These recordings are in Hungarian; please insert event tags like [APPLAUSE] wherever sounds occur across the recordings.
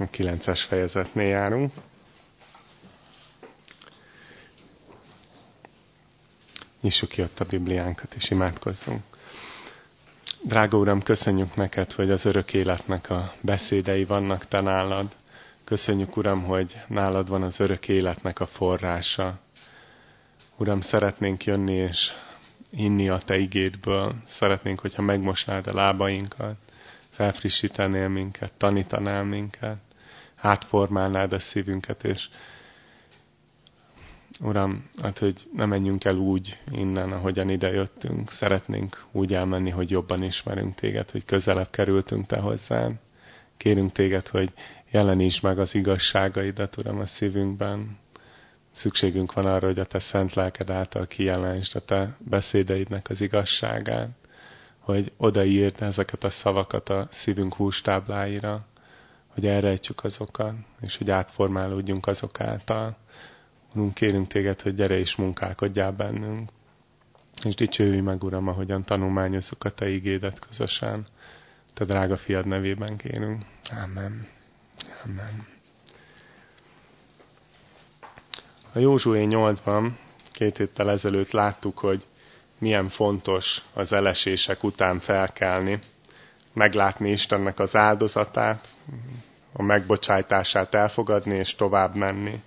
a 9-es fejezetnél járunk. Nyissuk ki ott a Bibliánkat, és imádkozzunk. Drága Uram, köszönjük neked, hogy az örök életnek a beszédei vannak te nálad. Köszönjük, Uram, hogy nálad van az örök életnek a forrása. Uram, szeretnénk jönni és inni a Te igédből. Szeretnénk, hogyha megmosnád a lábainkat, felfrissítenél minket, tanítanál minket, átformálnád a szívünket, és Uram, hát, hogy ne menjünk el úgy innen, ahogyan ide jöttünk. Szeretnénk úgy elmenni, hogy jobban ismerünk téged, hogy közelebb kerültünk te hozzád. Kérünk téged, hogy jelenítsd meg az igazságaidat, Uram, a szívünkben. Szükségünk van arra, hogy a te szent lelked által kijelentsd a te beszédeidnek az igazságát, hogy odaírd ezeket a szavakat a szívünk hústábláira, hogy elrejtsük azokat, és hogy átformálódjunk azok által Urunk, kérünk téged, hogy gyere és munkálkodjál bennünk. És dicsőülj meg, Uram, ahogyan tanulmányozzuk a Te igédet közösen. Te drága fiad nevében kérünk. Amen. Amen. A Józsué 8-ban két héttel ezelőtt láttuk, hogy milyen fontos az elesések után felkelni, meglátni Istennek az áldozatát, a megbocsájtását elfogadni és tovább menni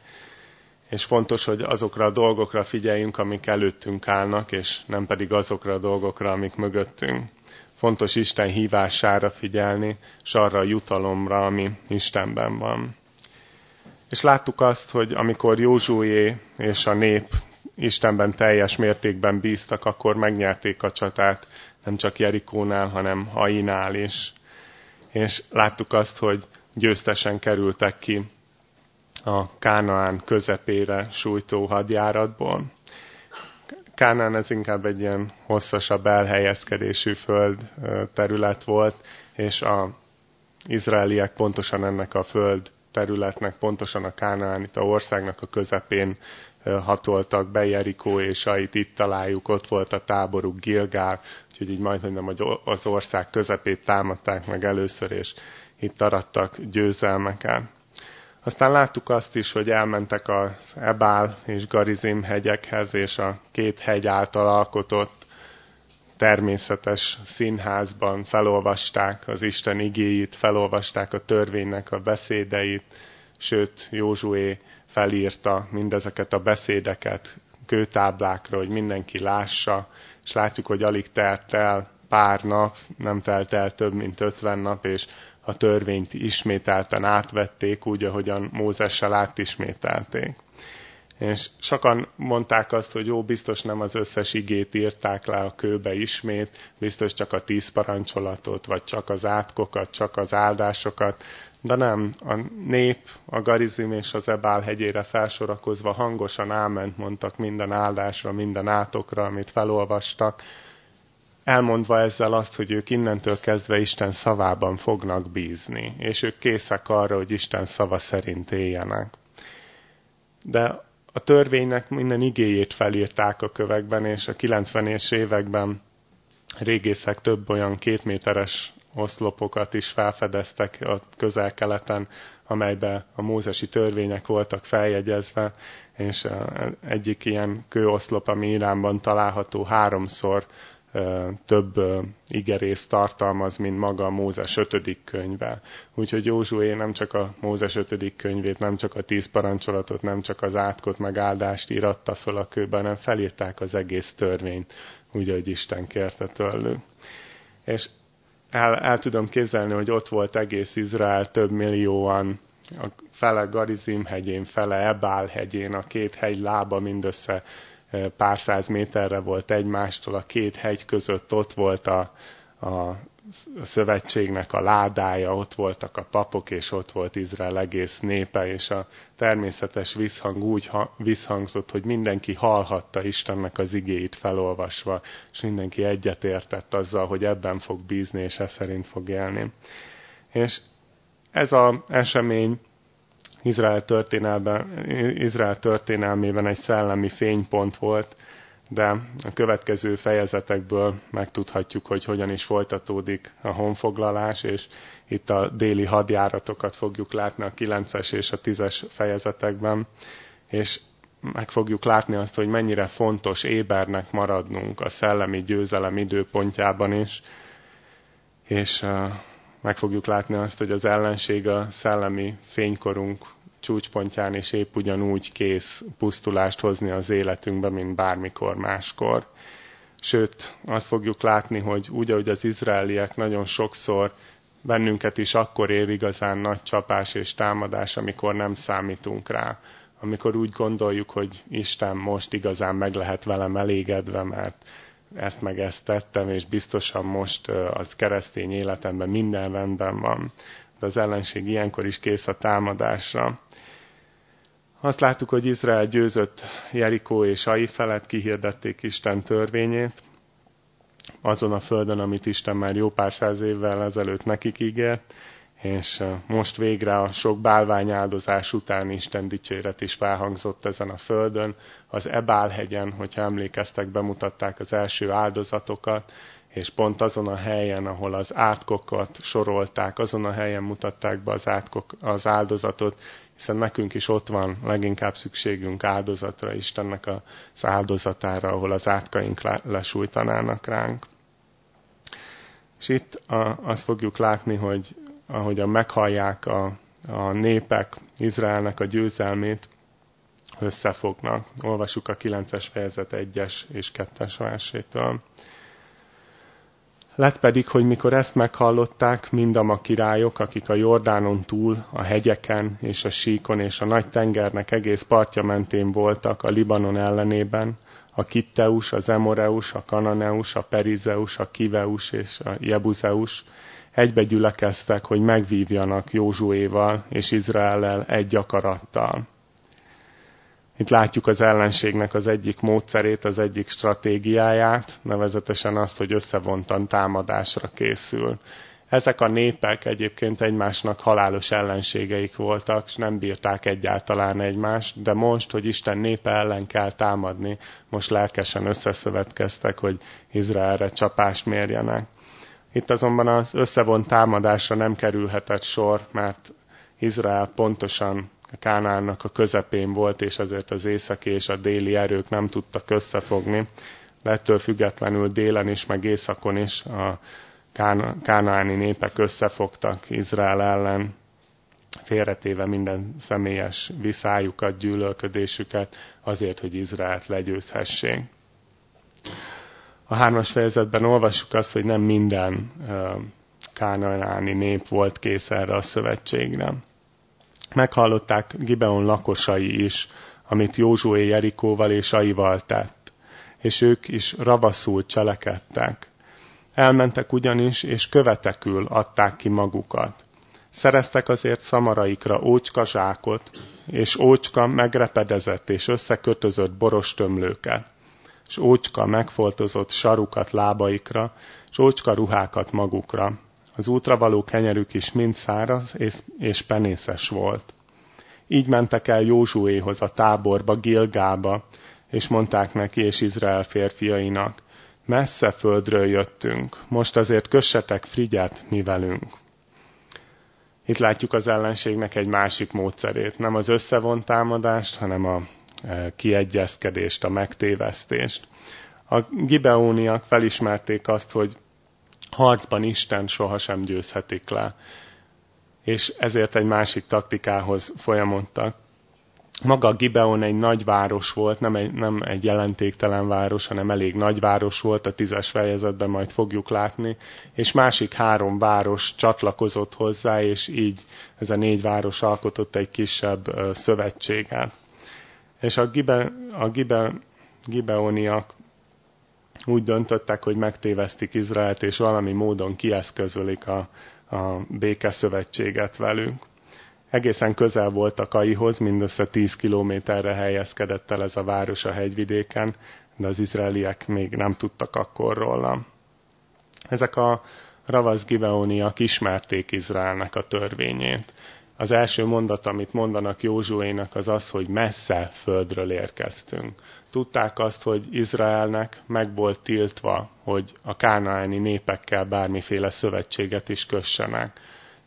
és fontos, hogy azokra a dolgokra figyeljünk, amik előttünk állnak, és nem pedig azokra a dolgokra, amik mögöttünk. Fontos Isten hívására figyelni, és arra a jutalomra, ami Istenben van. És láttuk azt, hogy amikor Józsué és a nép Istenben teljes mértékben bíztak, akkor megnyerték a csatát, nem csak Jerikónál, hanem Hainál is. És láttuk azt, hogy győztesen kerültek ki a Kánaán közepére sújtó hadjáratból. Kánaán ez inkább egy ilyen hosszasabb elhelyezkedésű föld terület volt, és a izraeliek pontosan ennek a föld területnek, pontosan a Kánaánita országnak a közepén hatoltak be Jerikó, és itt, itt találjuk, ott volt a táboruk Gilgál, úgyhogy így majdnem az ország közepét támadták meg először, és itt arattak győzelmeket. Aztán láttuk azt is, hogy elmentek az Ebál és Garizim hegyekhez, és a két hegy által alkotott természetes színházban felolvasták az Isten igéit, felolvasták a törvénynek a beszédeit, sőt Józsué felírta mindezeket a beszédeket kőtáblákra, hogy mindenki lássa, és látjuk, hogy alig telt el pár nap, nem telt el több mint ötven nap, és a törvényt ismételten átvették, úgy, ahogyan Mózessel átismételték. És sokan mondták azt, hogy jó, biztos nem az összes igét írták le a kőbe ismét, biztos csak a tíz parancsolatot, vagy csak az átkokat, csak az áldásokat, de nem, a nép a Garizim és az Ebál hegyére felsorakozva hangosan áment mondtak minden áldásra, minden átokra, amit felolvastak, elmondva ezzel azt, hogy ők innentől kezdve Isten szavában fognak bízni, és ők készek arra, hogy Isten szava szerint éljenek. De a törvénynek minden igéjét felírták a kövekben, és a 90-es években régészek több olyan kétméteres oszlopokat is felfedeztek a közel-keleten, amelybe a mózesi törvények voltak feljegyezve, és egyik ilyen kőoszlop, ami Iránban található, háromszor több igerészt tartalmaz, mint maga a Mózes 5. könyve. Úgyhogy Józsué nem csak a Mózes 5. könyvét, nem csak a tíz parancsolatot, nem csak az átkot, meg áldást íratta föl a kőben, hanem felírták az egész törvényt, úgy, hogy Isten kérte tőlük. És el, el tudom képzelni, hogy ott volt egész Izrael több millióan, a fele Garizim hegyén, fele Ebál hegyén, a két hegy lába mindössze pár száz méterre volt egymástól, a két hegy között ott volt a, a szövetségnek a ládája, ott voltak a papok, és ott volt Izrael egész népe, és a természetes visszhang úgy visszhangzott, hogy mindenki hallhatta Istennek az igéit felolvasva, és mindenki egyetértett azzal, hogy ebben fog bízni, és ez szerint fog élni. És ez az esemény Izrael, Izrael történelmében egy szellemi fénypont volt, de a következő fejezetekből megtudhatjuk, hogy hogyan is folytatódik a honfoglalás, és itt a déli hadjáratokat fogjuk látni a 9-es és a 10-es fejezetekben, és meg fogjuk látni azt, hogy mennyire fontos ébernek maradnunk a szellemi győzelem időpontjában is, és meg fogjuk látni azt, hogy az ellenség a szellemi fénykorunk csúcspontján is épp ugyanúgy kész pusztulást hozni az életünkbe, mint bármikor máskor. Sőt, azt fogjuk látni, hogy úgy, ahogy az izraeliek nagyon sokszor bennünket is akkor ér igazán nagy csapás és támadás, amikor nem számítunk rá. Amikor úgy gondoljuk, hogy Isten most igazán meg lehet velem elégedve, mert ezt meg ezt tettem, és biztosan most az keresztény életemben minden rendben van. De az ellenség ilyenkor is kész a támadásra. Azt láttuk, hogy Izrael győzött Jerikó és Ai felett, kihirdették Isten törvényét, azon a földön, amit Isten már jó pár száz évvel ezelőtt nekik ígért, és most végre a sok bálványáldozás után Isten dicséret is felhangzott ezen a földön. Az Ebálhegyen, hogyha emlékeztek, bemutatták az első áldozatokat, és pont azon a helyen, ahol az átkokat sorolták, azon a helyen mutatták be az, átkok, az áldozatot, hiszen nekünk is ott van leginkább szükségünk áldozatra, Istennek az áldozatára, ahol az átkaink lesújtanának ránk. És itt azt fogjuk látni, hogy ahogyan meghallják a, a népek Izraelnek a győzelmét, összefognak. Olvassuk a 9-es fejezet 1-es és 2-es versétől. Lett pedig, hogy mikor ezt meghallották, mind a királyok, akik a Jordánon túl, a hegyeken és a síkon és a nagy tengernek egész partja mentén voltak a Libanon ellenében, a Kitteus, az Emoreus, a Kananeus, a Perizeus, a Kiveus és a Jebuzeus, egybe gyülekeztek, hogy megvívjanak Józsuéval és Izraellel egy akarattal. Itt látjuk az ellenségnek az egyik módszerét, az egyik stratégiáját, nevezetesen azt, hogy összevontan támadásra készül. Ezek a népek egyébként egymásnak halálos ellenségeik voltak, és nem bírták egyáltalán egymást, de most, hogy Isten népe ellen kell támadni, most lelkesen összeszövetkeztek, hogy Izraelre csapást mérjenek. Itt azonban az összevont támadásra nem kerülhetett sor, mert Izrael pontosan a Kánánnak a közepén volt, és ezért az északi és a déli erők nem tudtak összefogni. De függetlenül délen is, meg északon is a kánáni népek összefogtak Izrael ellen, félretéve minden személyes viszályukat, gyűlölködésüket, azért, hogy Izraelt legyőzhessék. A hármas fejezetben olvassuk azt, hogy nem minden kánaáni nép volt kész erre a szövetségre. Meghallották Gibeon lakosai is, amit Józsué Jerikóval és Aival tett, és ők is ravaszul cselekedtek. Elmentek ugyanis, és követekül adták ki magukat. Szereztek azért szamaraikra ócska zsákot, és ócska megrepedezett és összekötözött boros tömlőket, és ócska megfoltozott sarukat lábaikra, és ócska ruhákat magukra, az útra való kenyerük is mind száraz és, és penészes volt. Így mentek el Józsuéhoz a táborba, Gilgába, és mondták neki és Izrael férfiainak, messze földről jöttünk, most azért kössetek frigyet mi velünk. Itt látjuk az ellenségnek egy másik módszerét, nem az összevont támadást, hanem a kiegyezkedést, a megtévesztést. A gibeóniak felismerték azt, hogy harcban Isten sohasem győzhetik le. És ezért egy másik taktikához folyamodtak. Maga Gibeon egy nagy város volt, nem egy, nem egy jelentéktelen város, hanem elég nagy város volt, a tízes fejezetben majd fogjuk látni, és másik három város csatlakozott hozzá, és így ez a négy város alkotott egy kisebb szövetséget. És a, Gibe, a Gibe, Gibeoniak úgy döntöttek, hogy megtévesztik Izraelt, és valami módon kieszközölik a, a békeszövetséget velünk. Egészen közel voltak Aihoz, mindössze 10 kilométerre helyezkedett el ez a város a hegyvidéken, de az izraeliek még nem tudtak akkor róla. Ezek a ravasz gibeoniak ismerték Izraelnek a törvényét. Az első mondat, amit mondanak Józsuénak, az az, hogy messze földről érkeztünk. Tudták azt, hogy Izraelnek meg volt tiltva, hogy a kánaáni népekkel bármiféle szövetséget is kössenek.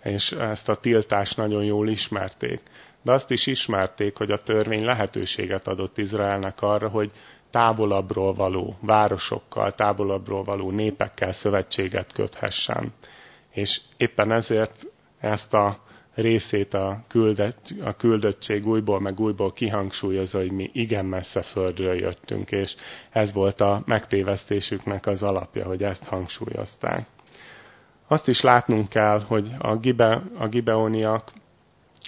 És ezt a tiltást nagyon jól ismerték. De azt is ismerték, hogy a törvény lehetőséget adott Izraelnek arra, hogy távolabbról való városokkal, távolabbról való népekkel szövetséget köthessen. És éppen ezért ezt a részét a, küldött, a küldöttség újból meg újból kihangsúlyozza, hogy mi igen messze földről jöttünk, és ez volt a megtévesztésüknek az alapja, hogy ezt hangsúlyozták. Azt is látnunk kell, hogy a, gibe, a gibeoniak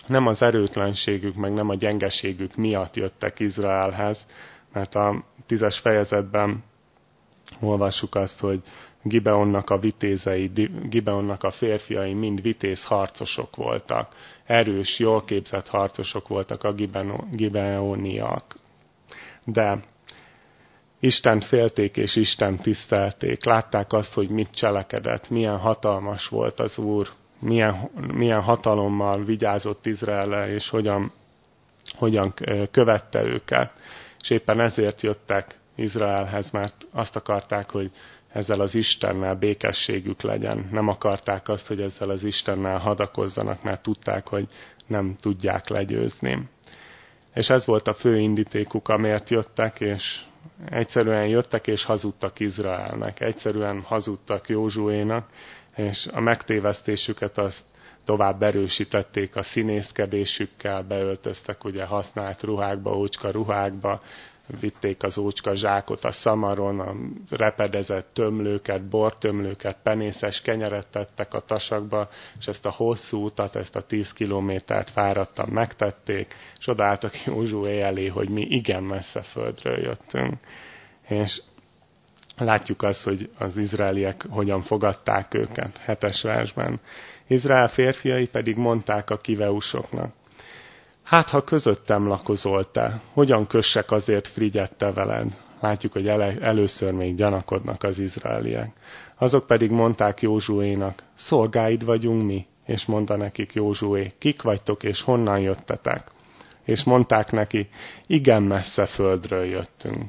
nem az erőtlenségük, meg nem a gyengeségük miatt jöttek Izraelhez, mert a tízes fejezetben olvassuk azt, hogy Gibeonnak a vitézei, Gibeonnak a férfiai mind vitéz harcosok voltak. Erős, jól képzett harcosok voltak a Gibeoniak. De Isten félték és Isten tisztelték. Látták azt, hogy mit cselekedett, milyen hatalmas volt az Úr, milyen, milyen hatalommal vigyázott Izrael és hogyan, hogyan követte őket. És éppen ezért jöttek Izraelhez, mert azt akarták, hogy ezzel az Istennel békességük legyen. Nem akarták azt, hogy ezzel az Istennel hadakozzanak, mert tudták, hogy nem tudják legyőzni. És ez volt a fő indítékuk, amért jöttek, és egyszerűen jöttek és hazudtak Izraelnek. Egyszerűen hazudtak Józsuénak, és a megtévesztésüket azt tovább erősítették a színészkedésükkel, beöltöztek ugye használt ruhákba, ócska ruhákba, vitték az ócska zsákot a szamaron, a repedezett tömlőket, bortömlőket, penészes kenyeret tettek a tasakba, és ezt a hosszú utat, ezt a tíz kilométert fáradtan megtették, és odaálltak Józsué elé, hogy mi igen messze földről jöttünk. És látjuk azt, hogy az izraeliek hogyan fogadták őket, hetes versben. Izrael férfiai pedig mondták a kiveusoknak, Hát, ha közöttem lakozol te, hogyan kössek azért frigyette veled? Látjuk, hogy ele, először még gyanakodnak az izraeliek. Azok pedig mondták Józsuénak, szolgáid vagyunk mi, és mondta nekik Józsué, kik vagytok és honnan jöttetek? És mondták neki, igen messze földről jöttünk.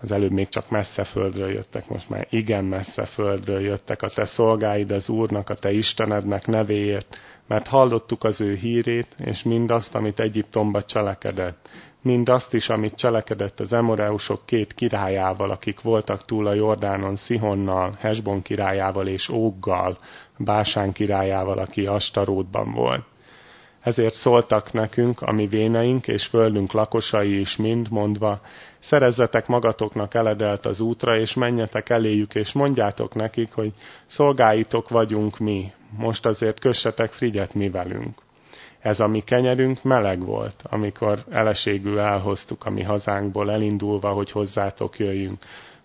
Az előbb még csak messze földről jöttek, most már igen messze földről jöttek a te szolgáid az Úrnak, a te Istenednek nevéért, mert hallottuk az ő hírét, és mindazt, amit Egyiptomba cselekedett. Mindazt is, amit cselekedett az Emoreusok két királyával, akik voltak túl a Jordánon, Szihonnal, Hesbon királyával és Óggal, Básán királyával, aki Astarótban volt. Ezért szóltak nekünk, a véneink és földünk lakosai is mind, mondva, szerezzetek magatoknak eledelt az útra, és menjetek eléjük, és mondjátok nekik, hogy szolgáitok vagyunk mi, most azért kössetek frigyet mi velünk. Ez a mi kenyerünk meleg volt, amikor eleségül elhoztuk a mi hazánkból, elindulva, hogy hozzátok jöjjünk.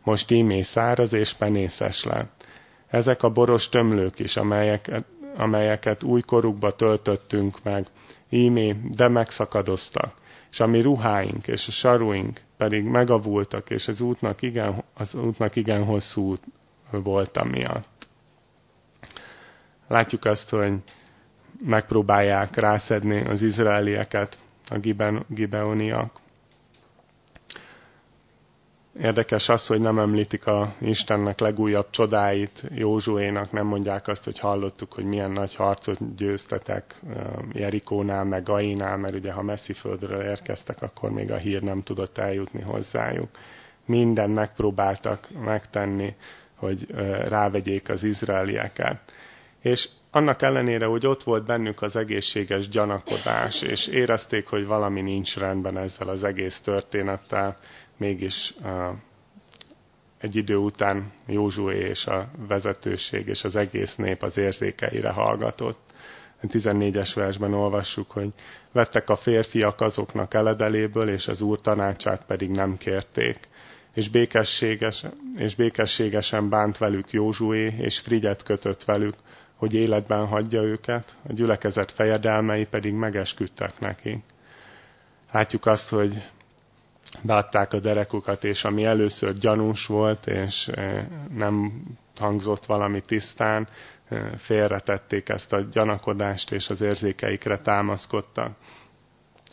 Most ímé száraz és penészes lett. Ezek a boros tömlők is, amelyeket, amelyeket újkorukba töltöttünk meg, ímé, de megszakadoztak, és a mi ruháink és a saruink pedig megavultak, és az útnak igen, az útnak igen hosszú út volt miatt. Látjuk azt, hogy megpróbálják rászedni az izraelieket a gibeoniak. Érdekes az, hogy nem említik a Istennek legújabb csodáit, Józsuénak nem mondják azt, hogy hallottuk, hogy milyen nagy harcot győztetek Jerikónál, meg Gainál, mert ugye ha messzi földről érkeztek, akkor még a hír nem tudott eljutni hozzájuk. Minden megpróbáltak megtenni, hogy rávegyék az izraelieket. És annak ellenére, hogy ott volt bennük az egészséges gyanakodás, és érezték, hogy valami nincs rendben ezzel az egész történettel, mégis egy idő után Józsué és a vezetőség és az egész nép az érzékeire hallgatott. A 14-es versben olvassuk, hogy vettek a férfiak azoknak eledeléből, és az úr tanácsát pedig nem kérték. És, békességes, és békességesen bánt velük Józsué, és frigyet kötött velük, hogy életben hagyja őket, a gyülekezet fejedelmei pedig megesküdtek neki. Látjuk azt, hogy beadták a derekukat, és ami először gyanús volt, és eh, nem hangzott valami tisztán, félretették ezt a gyanakodást, és az érzékeikre támaszkodtak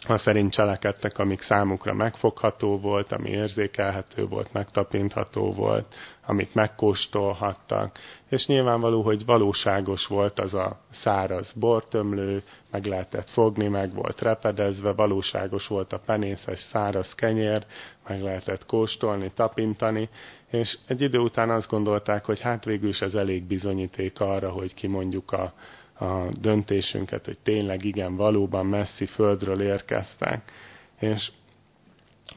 ha szerint cselekedtek, amik számukra megfogható volt, ami érzékelhető volt, megtapintható volt, amit megkóstolhattak. És nyilvánvaló, hogy valóságos volt az a száraz bortömlő, meg lehetett fogni, meg volt repedezve, valóságos volt a penészes száraz kenyér, meg lehetett kóstolni, tapintani, és egy idő után azt gondolták, hogy hát végül is ez elég bizonyíték arra, hogy kimondjuk a, a döntésünket, hogy tényleg igen, valóban messzi földről érkeztek. És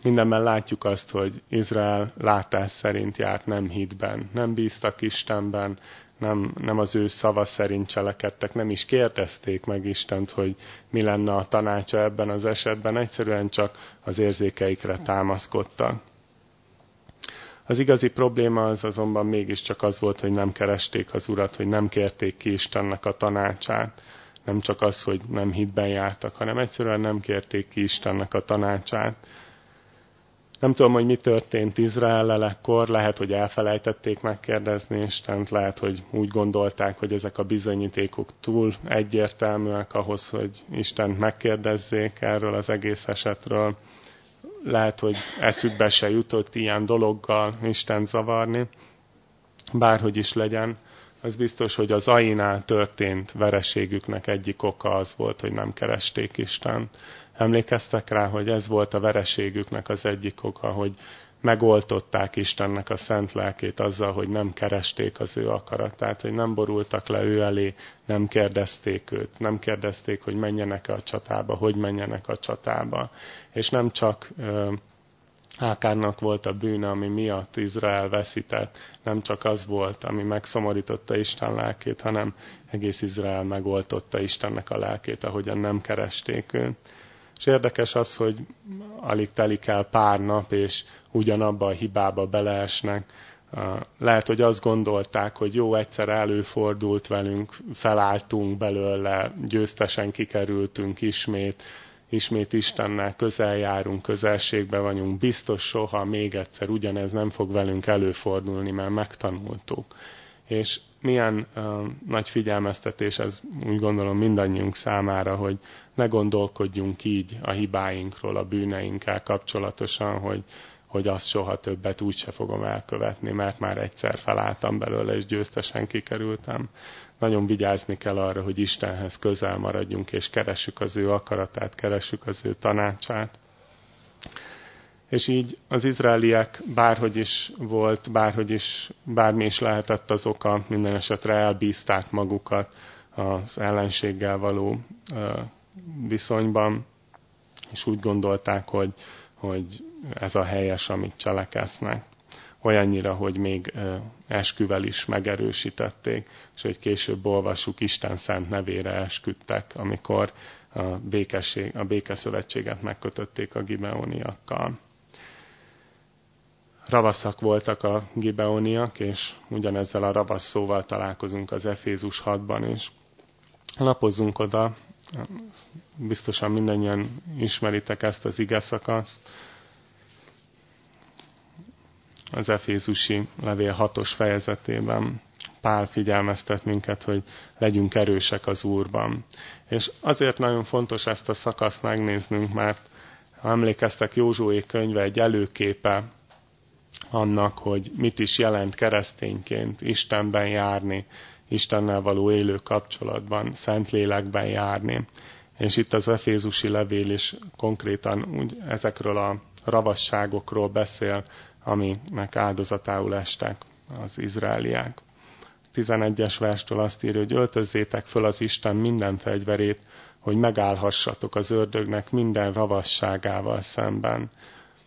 mindenben látjuk azt, hogy Izrael látás szerint járt nem hitben, nem bíztak Istenben, nem, nem az ő szava szerint cselekedtek, nem is kérdezték meg Istent, hogy mi lenne a tanácsa ebben az esetben, egyszerűen csak az érzékeikre támaszkodtak. Az igazi probléma az azonban mégiscsak az volt, hogy nem keresték az Urat, hogy nem kérték ki Istennek a tanácsát. Nem csak az, hogy nem hitben jártak, hanem egyszerűen nem kérték ki Istennek a tanácsát. Nem tudom, hogy mi történt Izrael ekkor, lehet, hogy elfelejtették megkérdezni Istent, lehet, hogy úgy gondolták, hogy ezek a bizonyítékok túl egyértelműek ahhoz, hogy Istent megkérdezzék erről az egész esetről lehet, hogy eszükbe se jutott ilyen dologgal Isten zavarni, bárhogy is legyen, az biztos, hogy az Ainál történt vereségüknek egyik oka az volt, hogy nem keresték Isten. Emlékeztek rá, hogy ez volt a vereségüknek az egyik oka, hogy megoltották Istennek a szent lelkét azzal, hogy nem keresték az ő akaratát, hogy nem borultak le ő elé, nem kérdezték őt, nem kérdezték, hogy menjenek-e a csatába, hogy menjenek a csatába. És nem csak Ákárnak volt a bűne, ami miatt Izrael veszített, nem csak az volt, ami megszomorította Isten lelkét, hanem egész Izrael megoltotta Istennek a lelkét, ahogyan nem keresték őt. És érdekes az, hogy alig telik el pár nap, és ugyanabba a hibába beleesnek. Lehet, hogy azt gondolták, hogy jó, egyszer előfordult velünk, felálltunk belőle, győztesen kikerültünk ismét, ismét Istennel közel járunk, közelségbe vagyunk, biztos soha még egyszer ugyanez nem fog velünk előfordulni, mert megtanultuk. És milyen uh, nagy figyelmeztetés ez úgy gondolom mindannyiunk számára, hogy ne gondolkodjunk így a hibáinkról, a bűneinkkel kapcsolatosan, hogy, hogy azt soha többet úgyse fogom elkövetni, mert már egyszer felálltam belőle, és győztesen kikerültem. Nagyon vigyázni kell arra, hogy Istenhez közel maradjunk, és keressük az ő akaratát, keressük az ő tanácsát. És így az izraeliek bárhogy is volt, bárhogy is, bármi is lehetett az oka, minden esetre elbízták magukat az ellenséggel való viszonyban, és úgy gondolták, hogy, hogy ez a helyes, amit cselekeznek. Olyannyira, hogy még esküvel is megerősítették, és hogy később olvassuk, Isten szent nevére esküdtek, amikor a, békesség, a békeszövetséget megkötötték a gibeoniakkal. Ravaszak voltak a gibeoniak, és ugyanezzel a ravasz szóval találkozunk az Efézus 6-ban is. Lapozzunk oda, biztosan mindannyian ismeritek ezt az ige szakaszt. Az Efézusi levél hatos fejezetében Pál figyelmeztet minket, hogy legyünk erősek az Úrban. És azért nagyon fontos ezt a szakaszt megnéznünk, mert ha emlékeztek, Józsué könyve egy előképe annak, hogy mit is jelent keresztényként Istenben járni, Istennel való élő kapcsolatban, Szentlélekben járni. És itt az Efézusi levél is konkrétan úgy ezekről a ravasságokról beszél, aminek áldozatául estek az izraeliák. 11-es verstől azt írja, hogy öltözzétek föl az Isten minden fegyverét, hogy megállhassatok az ördögnek minden ravasságával szemben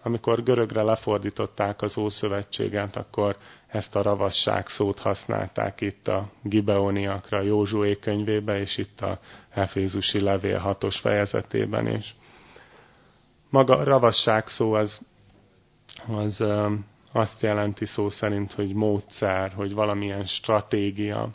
amikor görögre lefordították az Ószövetséget, akkor ezt a ravasság szót használták itt a Gibeoniakra, Józsué könyvébe, és itt a Efézusi levél hatos fejezetében is. Maga a ravasság szó az, az azt jelenti szó szerint, hogy módszer, hogy valamilyen stratégia.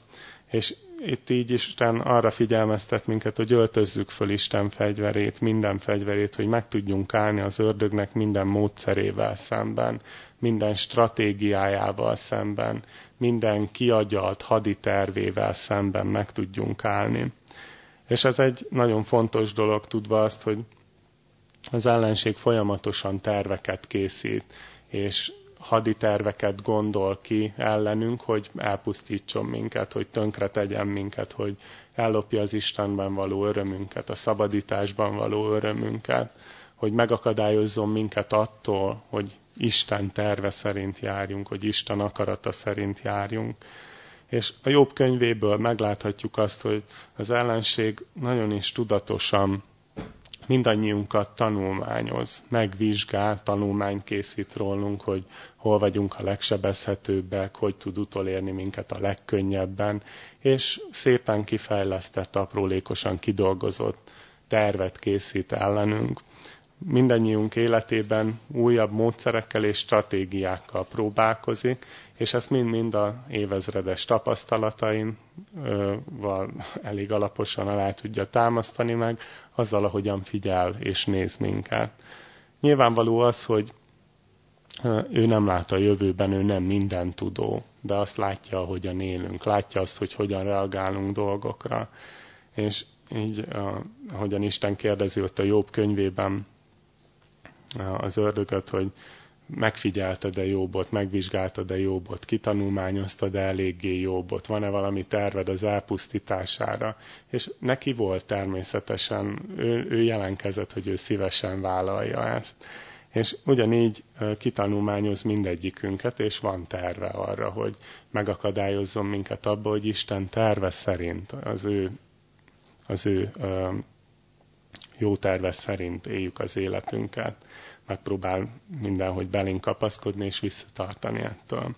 És itt így Isten arra figyelmeztet minket, hogy öltözzük föl Isten fegyverét, minden fegyverét, hogy meg tudjunk állni az ördögnek minden módszerével szemben, minden stratégiájával szemben, minden kiagyalt haditervével szemben meg tudjunk állni. És ez egy nagyon fontos dolog, tudva azt, hogy az ellenség folyamatosan terveket készít, és haditerveket gondol ki ellenünk, hogy elpusztítson minket, hogy tönkre tegyen minket, hogy ellopja az Istenben való örömünket, a szabadításban való örömünket, hogy megakadályozzon minket attól, hogy Isten terve szerint járjunk, hogy Isten akarata szerint járjunk. És a jobb könyvéből megláthatjuk azt, hogy az ellenség nagyon is tudatosan mindannyiunkat tanulmányoz, megvizsgál, tanulmányt készít rólunk, hogy hol vagyunk a legsebezhetőbbek, hogy tud utolérni minket a legkönnyebben, és szépen kifejlesztett, aprólékosan kidolgozott tervet készít ellenünk. Mindannyiunk életében újabb módszerekkel és stratégiákkal próbálkozik, és ezt mind-mind a évezredes tapasztalatain val elég alaposan alá tudja támasztani meg, azzal, ahogyan figyel és néz minket. Nyilvánvaló az, hogy ő nem lát a jövőben, ő nem minden tudó, de azt látja, ahogyan élünk, látja azt, hogy hogyan reagálunk dolgokra. És így, ahogyan Isten kérdezi ott a Jobb könyvében, az ördögöt, hogy megfigyelted-e jobbot, megvizsgáltad-e jobbot, kitanulmányoztad-e eléggé jobbot, van-e valami terved az elpusztítására. És neki volt természetesen, ő, ő jelenkezett, hogy ő szívesen vállalja ezt. És ugyanígy kitanulmányoz mindegyikünket, és van terve arra, hogy megakadályozzon minket abba, hogy Isten terve szerint, az ő, az ő jó terve szerint éljük az életünket, megpróbál mindenhogy belénk kapaszkodni és visszatartani ettől.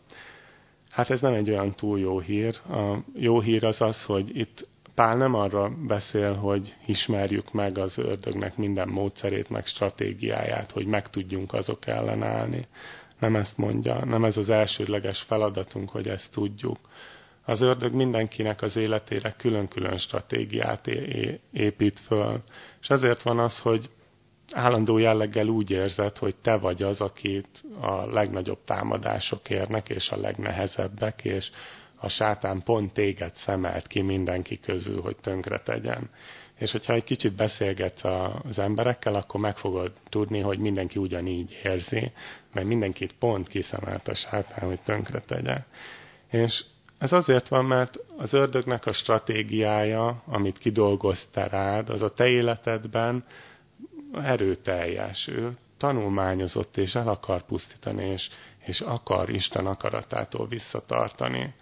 Hát ez nem egy olyan túl jó hír. A jó hír az az, hogy itt Pál nem arra beszél, hogy ismerjük meg az ördögnek minden módszerét, meg stratégiáját, hogy meg tudjunk azok ellen. Nem ezt mondja, nem ez az elsődleges feladatunk, hogy ezt tudjuk, az ördög mindenkinek az életére külön-külön stratégiát épít föl. És ezért van az, hogy állandó jelleggel úgy érzed, hogy te vagy az, akit a legnagyobb támadások érnek, és a legnehezebbek, és a sátán pont téged szemelt ki mindenki közül, hogy tönkre tegyen. És hogyha egy kicsit beszélgetsz az emberekkel, akkor meg fogod tudni, hogy mindenki ugyanígy érzi, mert mindenkit pont kiszemelt a sátán, hogy tönkre tegyen. És ez azért van, mert az ördögnek a stratégiája, amit kidolgozta rád, az a te életedben erőteljes. Ő tanulmányozott és el akar pusztítani, és, és akar Isten akaratától visszatartani.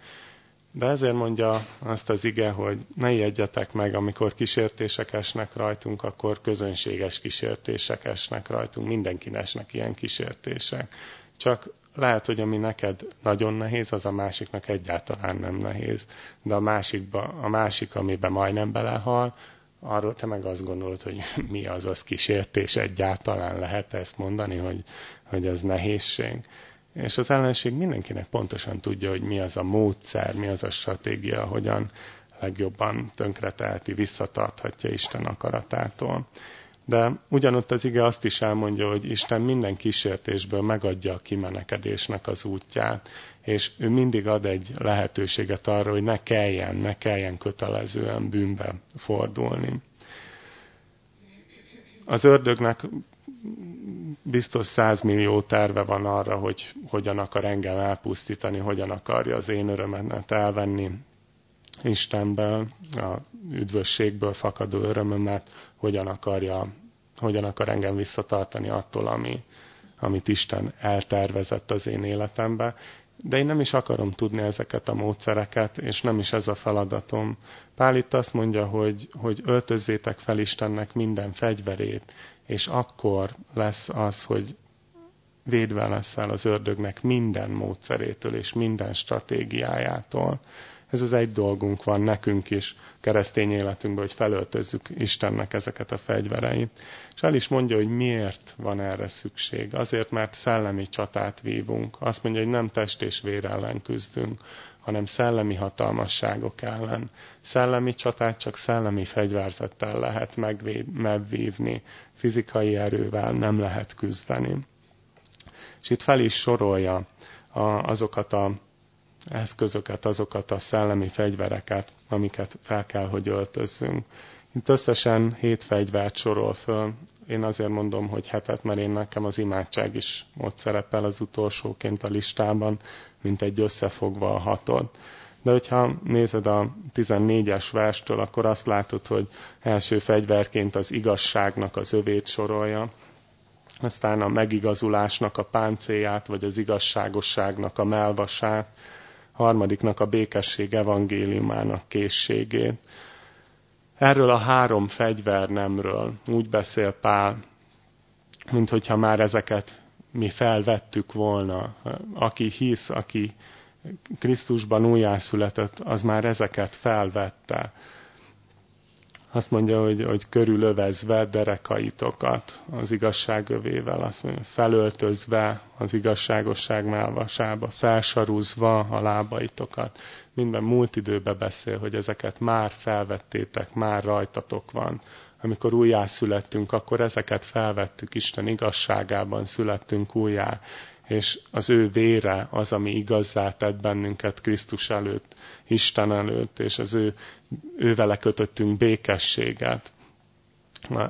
De ezért mondja azt az ige, hogy ne ijedjetek meg, amikor kísértések esnek rajtunk, akkor közönséges kísértések esnek rajtunk, mindenki esnek ilyen kísértések. Csak lehet, hogy ami neked nagyon nehéz, az a másiknak egyáltalán nem nehéz. De a, másikba, a másik, amiben majdnem belehal, arról te meg azt gondolod, hogy [LAUGHS] mi az az kísértés, egyáltalán lehet ezt mondani, hogy, hogy ez nehézség. És az ellenség mindenkinek pontosan tudja, hogy mi az a módszer, mi az a stratégia, hogyan legjobban tönkretelti, visszatarthatja Isten akaratától. De ugyanott az ige azt is elmondja, hogy Isten minden kísértésből megadja a kimenekedésnek az útját, és ő mindig ad egy lehetőséget arra, hogy ne kelljen, ne kelljen kötelezően bűnbe fordulni. Az ördögnek biztos százmillió terve van arra, hogy hogyan akar engem elpusztítani, hogyan akarja az én örömet elvenni, Istenből, a üdvösségből fakadó örömömet, hogyan akarja, hogyan akar engem visszatartani attól, ami, amit Isten eltervezett az én életembe. De én nem is akarom tudni ezeket a módszereket, és nem is ez a feladatom. Pál itt azt mondja, hogy, hogy öltözzétek fel Istennek minden fegyverét, és akkor lesz az, hogy védve leszel az ördögnek minden módszerétől és minden stratégiájától. Ez az egy dolgunk van nekünk is keresztény életünkben, hogy felöltözzük Istennek ezeket a fegyvereit. És el is mondja, hogy miért van erre szükség. Azért, mert szellemi csatát vívunk. Azt mondja, hogy nem test és vér ellen küzdünk, hanem szellemi hatalmasságok ellen. Szellemi csatát csak szellemi fegyverzettel lehet megvívni, fizikai erővel nem lehet küzdeni. És itt fel is sorolja azokat a eszközöket, azokat a szellemi fegyvereket, amiket fel kell, hogy öltözzünk. Itt összesen hét fegyvert sorol föl. Én azért mondom, hogy hetet, mert én nekem az imádság is ott szerepel az utolsóként a listában, mint egy összefogva a hatot. De hogyha nézed a 14-es verstől, akkor azt látod, hogy első fegyverként az igazságnak az övét sorolja, aztán a megigazulásnak a páncéját, vagy az igazságosságnak a melvasát, harmadiknak a békesség evangéliumának készségét. Erről a három fegyvernemről úgy beszél Pál, mint hogyha már ezeket mi felvettük volna. Aki hisz, aki Krisztusban újjászületett, az már ezeket felvette azt mondja, hogy, hogy körülövezve derekaitokat az igazság övével, azt mondja, felöltözve az igazságosság melvasába, felsarúzva a lábaitokat. Minden múlt időbe beszél, hogy ezeket már felvettétek, már rajtatok van. Amikor újjászülettünk, akkor ezeket felvettük, Isten igazságában születtünk újjá, és az ő vére az, ami igazzá tett bennünket Krisztus előtt, Isten előtt, és az ő, ő vele kötöttünk békességet,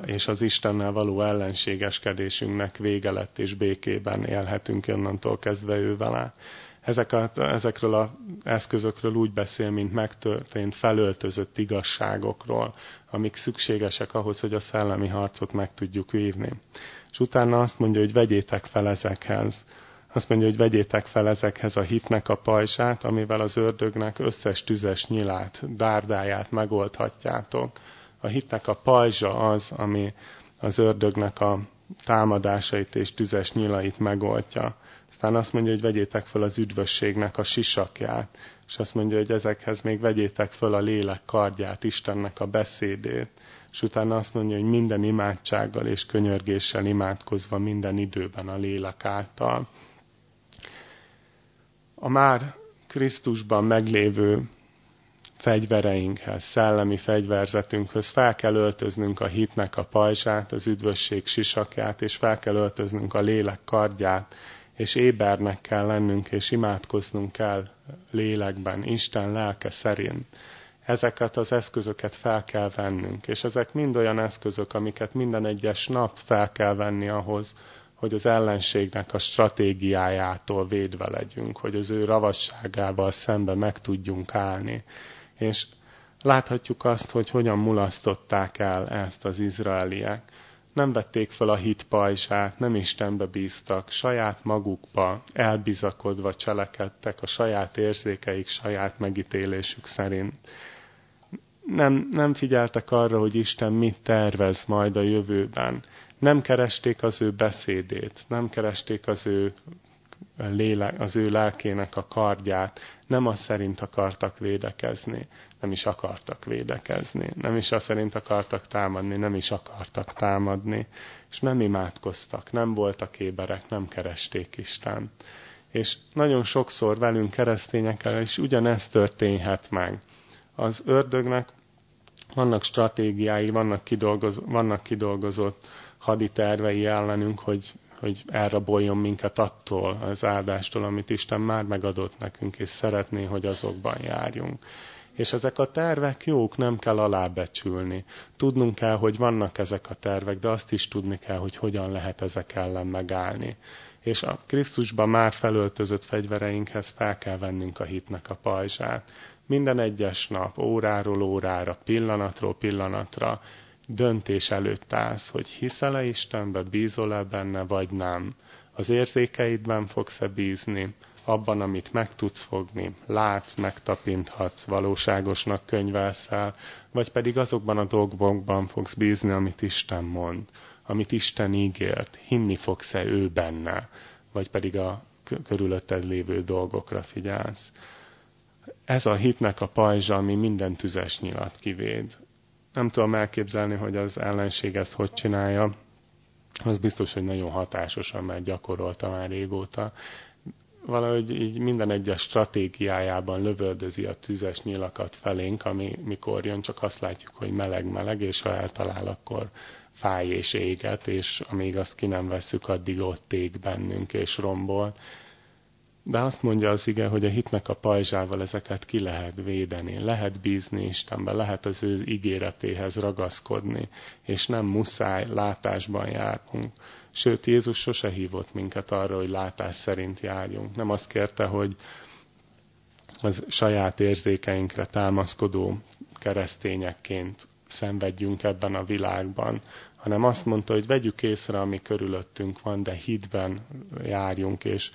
és az Istennel való ellenségeskedésünknek vége lett, és békében élhetünk onnantól kezdve ő vele. Ezeket, ezekről az eszközökről úgy beszél, mint megtörtént, felöltözött igazságokról, amik szükségesek ahhoz, hogy a szellemi harcot meg tudjuk vívni. És utána azt mondja, hogy vegyétek fel ezekhez azt mondja, hogy vegyétek fel ezekhez a hitnek a pajzsát, amivel az ördögnek összes tüzes nyilát, dárdáját megoldhatjátok. A hitnek a pajzsa az, ami az ördögnek a támadásait és tüzes nyilait megoldja. Aztán azt mondja, hogy vegyétek fel az üdvösségnek a sisakját, és azt mondja, hogy ezekhez még vegyétek fel a lélek kardját, Istennek a beszédét, és utána azt mondja, hogy minden imádsággal és könyörgéssel imádkozva minden időben a lélek által a már Krisztusban meglévő fegyvereinkhez, szellemi fegyverzetünkhöz fel kell öltöznünk a hitnek a pajzsát, az üdvösség sisakját, és fel kell öltöznünk a lélek kardját, és ébernek kell lennünk, és imádkoznunk kell lélekben, Isten lelke szerint. Ezeket az eszközöket fel kell vennünk, és ezek mind olyan eszközök, amiket minden egyes nap fel kell venni ahhoz, hogy az ellenségnek a stratégiájától védve legyünk, hogy az ő ravasságával szembe meg tudjunk állni. És láthatjuk azt, hogy hogyan mulasztották el ezt az izraeliek. Nem vették fel a hit pajzsát, nem Istenbe bíztak, saját magukba elbizakodva cselekedtek a saját érzékeik, saját megítélésük szerint. Nem, nem figyeltek arra, hogy Isten mit tervez majd a jövőben nem keresték az ő beszédét, nem keresték az ő lélek, az ő lelkének a kardját, nem az szerint akartak védekezni, nem is akartak védekezni, nem is az szerint akartak támadni, nem is akartak támadni, és nem imádkoztak, nem voltak éberek, nem keresték Isten. És nagyon sokszor velünk keresztényekkel is ugyanezt történhet meg. Az ördögnek vannak stratégiái, vannak, kidolgoz, vannak kidolgozott haditervei ellenünk, hogy, hogy elraboljon minket attól az áldástól, amit Isten már megadott nekünk, és szeretné, hogy azokban járjunk. És ezek a tervek jók, nem kell alábecsülni. Tudnunk kell, hogy vannak ezek a tervek, de azt is tudni kell, hogy hogyan lehet ezek ellen megállni. És a Krisztusban már felöltözött fegyvereinkhez fel kell vennünk a hitnek a pajzsát. Minden egyes nap, óráról órára, pillanatról pillanatra döntés előtt állsz, hogy hiszel-e Istenbe, bízol-e benne, vagy nem. Az érzékeidben fogsz-e bízni, abban, amit meg tudsz fogni, látsz, megtapinthatsz, valóságosnak könyvelsz el, vagy pedig azokban a dolgokban fogsz bízni, amit Isten mond, amit Isten ígért, hinni fogsz-e ő benne, vagy pedig a körülötted lévő dolgokra figyelsz. ez a hitnek a pajzsa, ami minden tüzes nyilat kivéd. Nem tudom elképzelni, hogy az ellenség ezt hogy csinálja. Az biztos, hogy nagyon hatásosan, mert gyakorolta már régóta. Valahogy így minden egyes stratégiájában lövöldözi a tüzes nyilakat felénk, ami mikor jön, csak azt látjuk, hogy meleg-meleg, és ha eltalál, akkor fáj és éget, és amíg azt ki nem veszük, addig ott ég bennünk és rombol. De azt mondja az ige, hogy a hitnek a pajzsával ezeket ki lehet védeni, lehet bízni Istenbe, lehet az ő ígéretéhez ragaszkodni, és nem muszáj látásban járnunk. Sőt, Jézus sose hívott minket arra, hogy látás szerint járjunk. Nem azt kérte, hogy az saját érzékeinkre támaszkodó keresztényekként szenvedjünk ebben a világban, hanem azt mondta, hogy vegyük észre, ami körülöttünk van, de hitben járjunk, és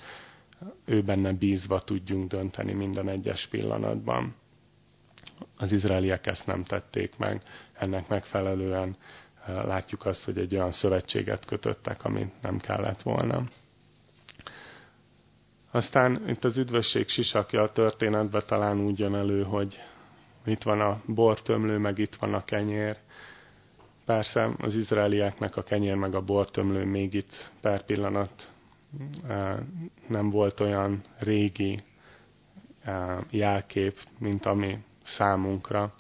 ő benne bízva tudjunk dönteni minden egyes pillanatban. Az izraeliek ezt nem tették meg, ennek megfelelően eh, látjuk azt, hogy egy olyan szövetséget kötöttek, amit nem kellett volna. Aztán itt az üdvösség sisakja a történetben talán úgy jön elő, hogy itt van a bortömlő, meg itt van a kenyér. Persze az izraelieknek a kenyér meg a bortömlő még itt per pillanat nem volt olyan régi jelkép, mint ami számunkra.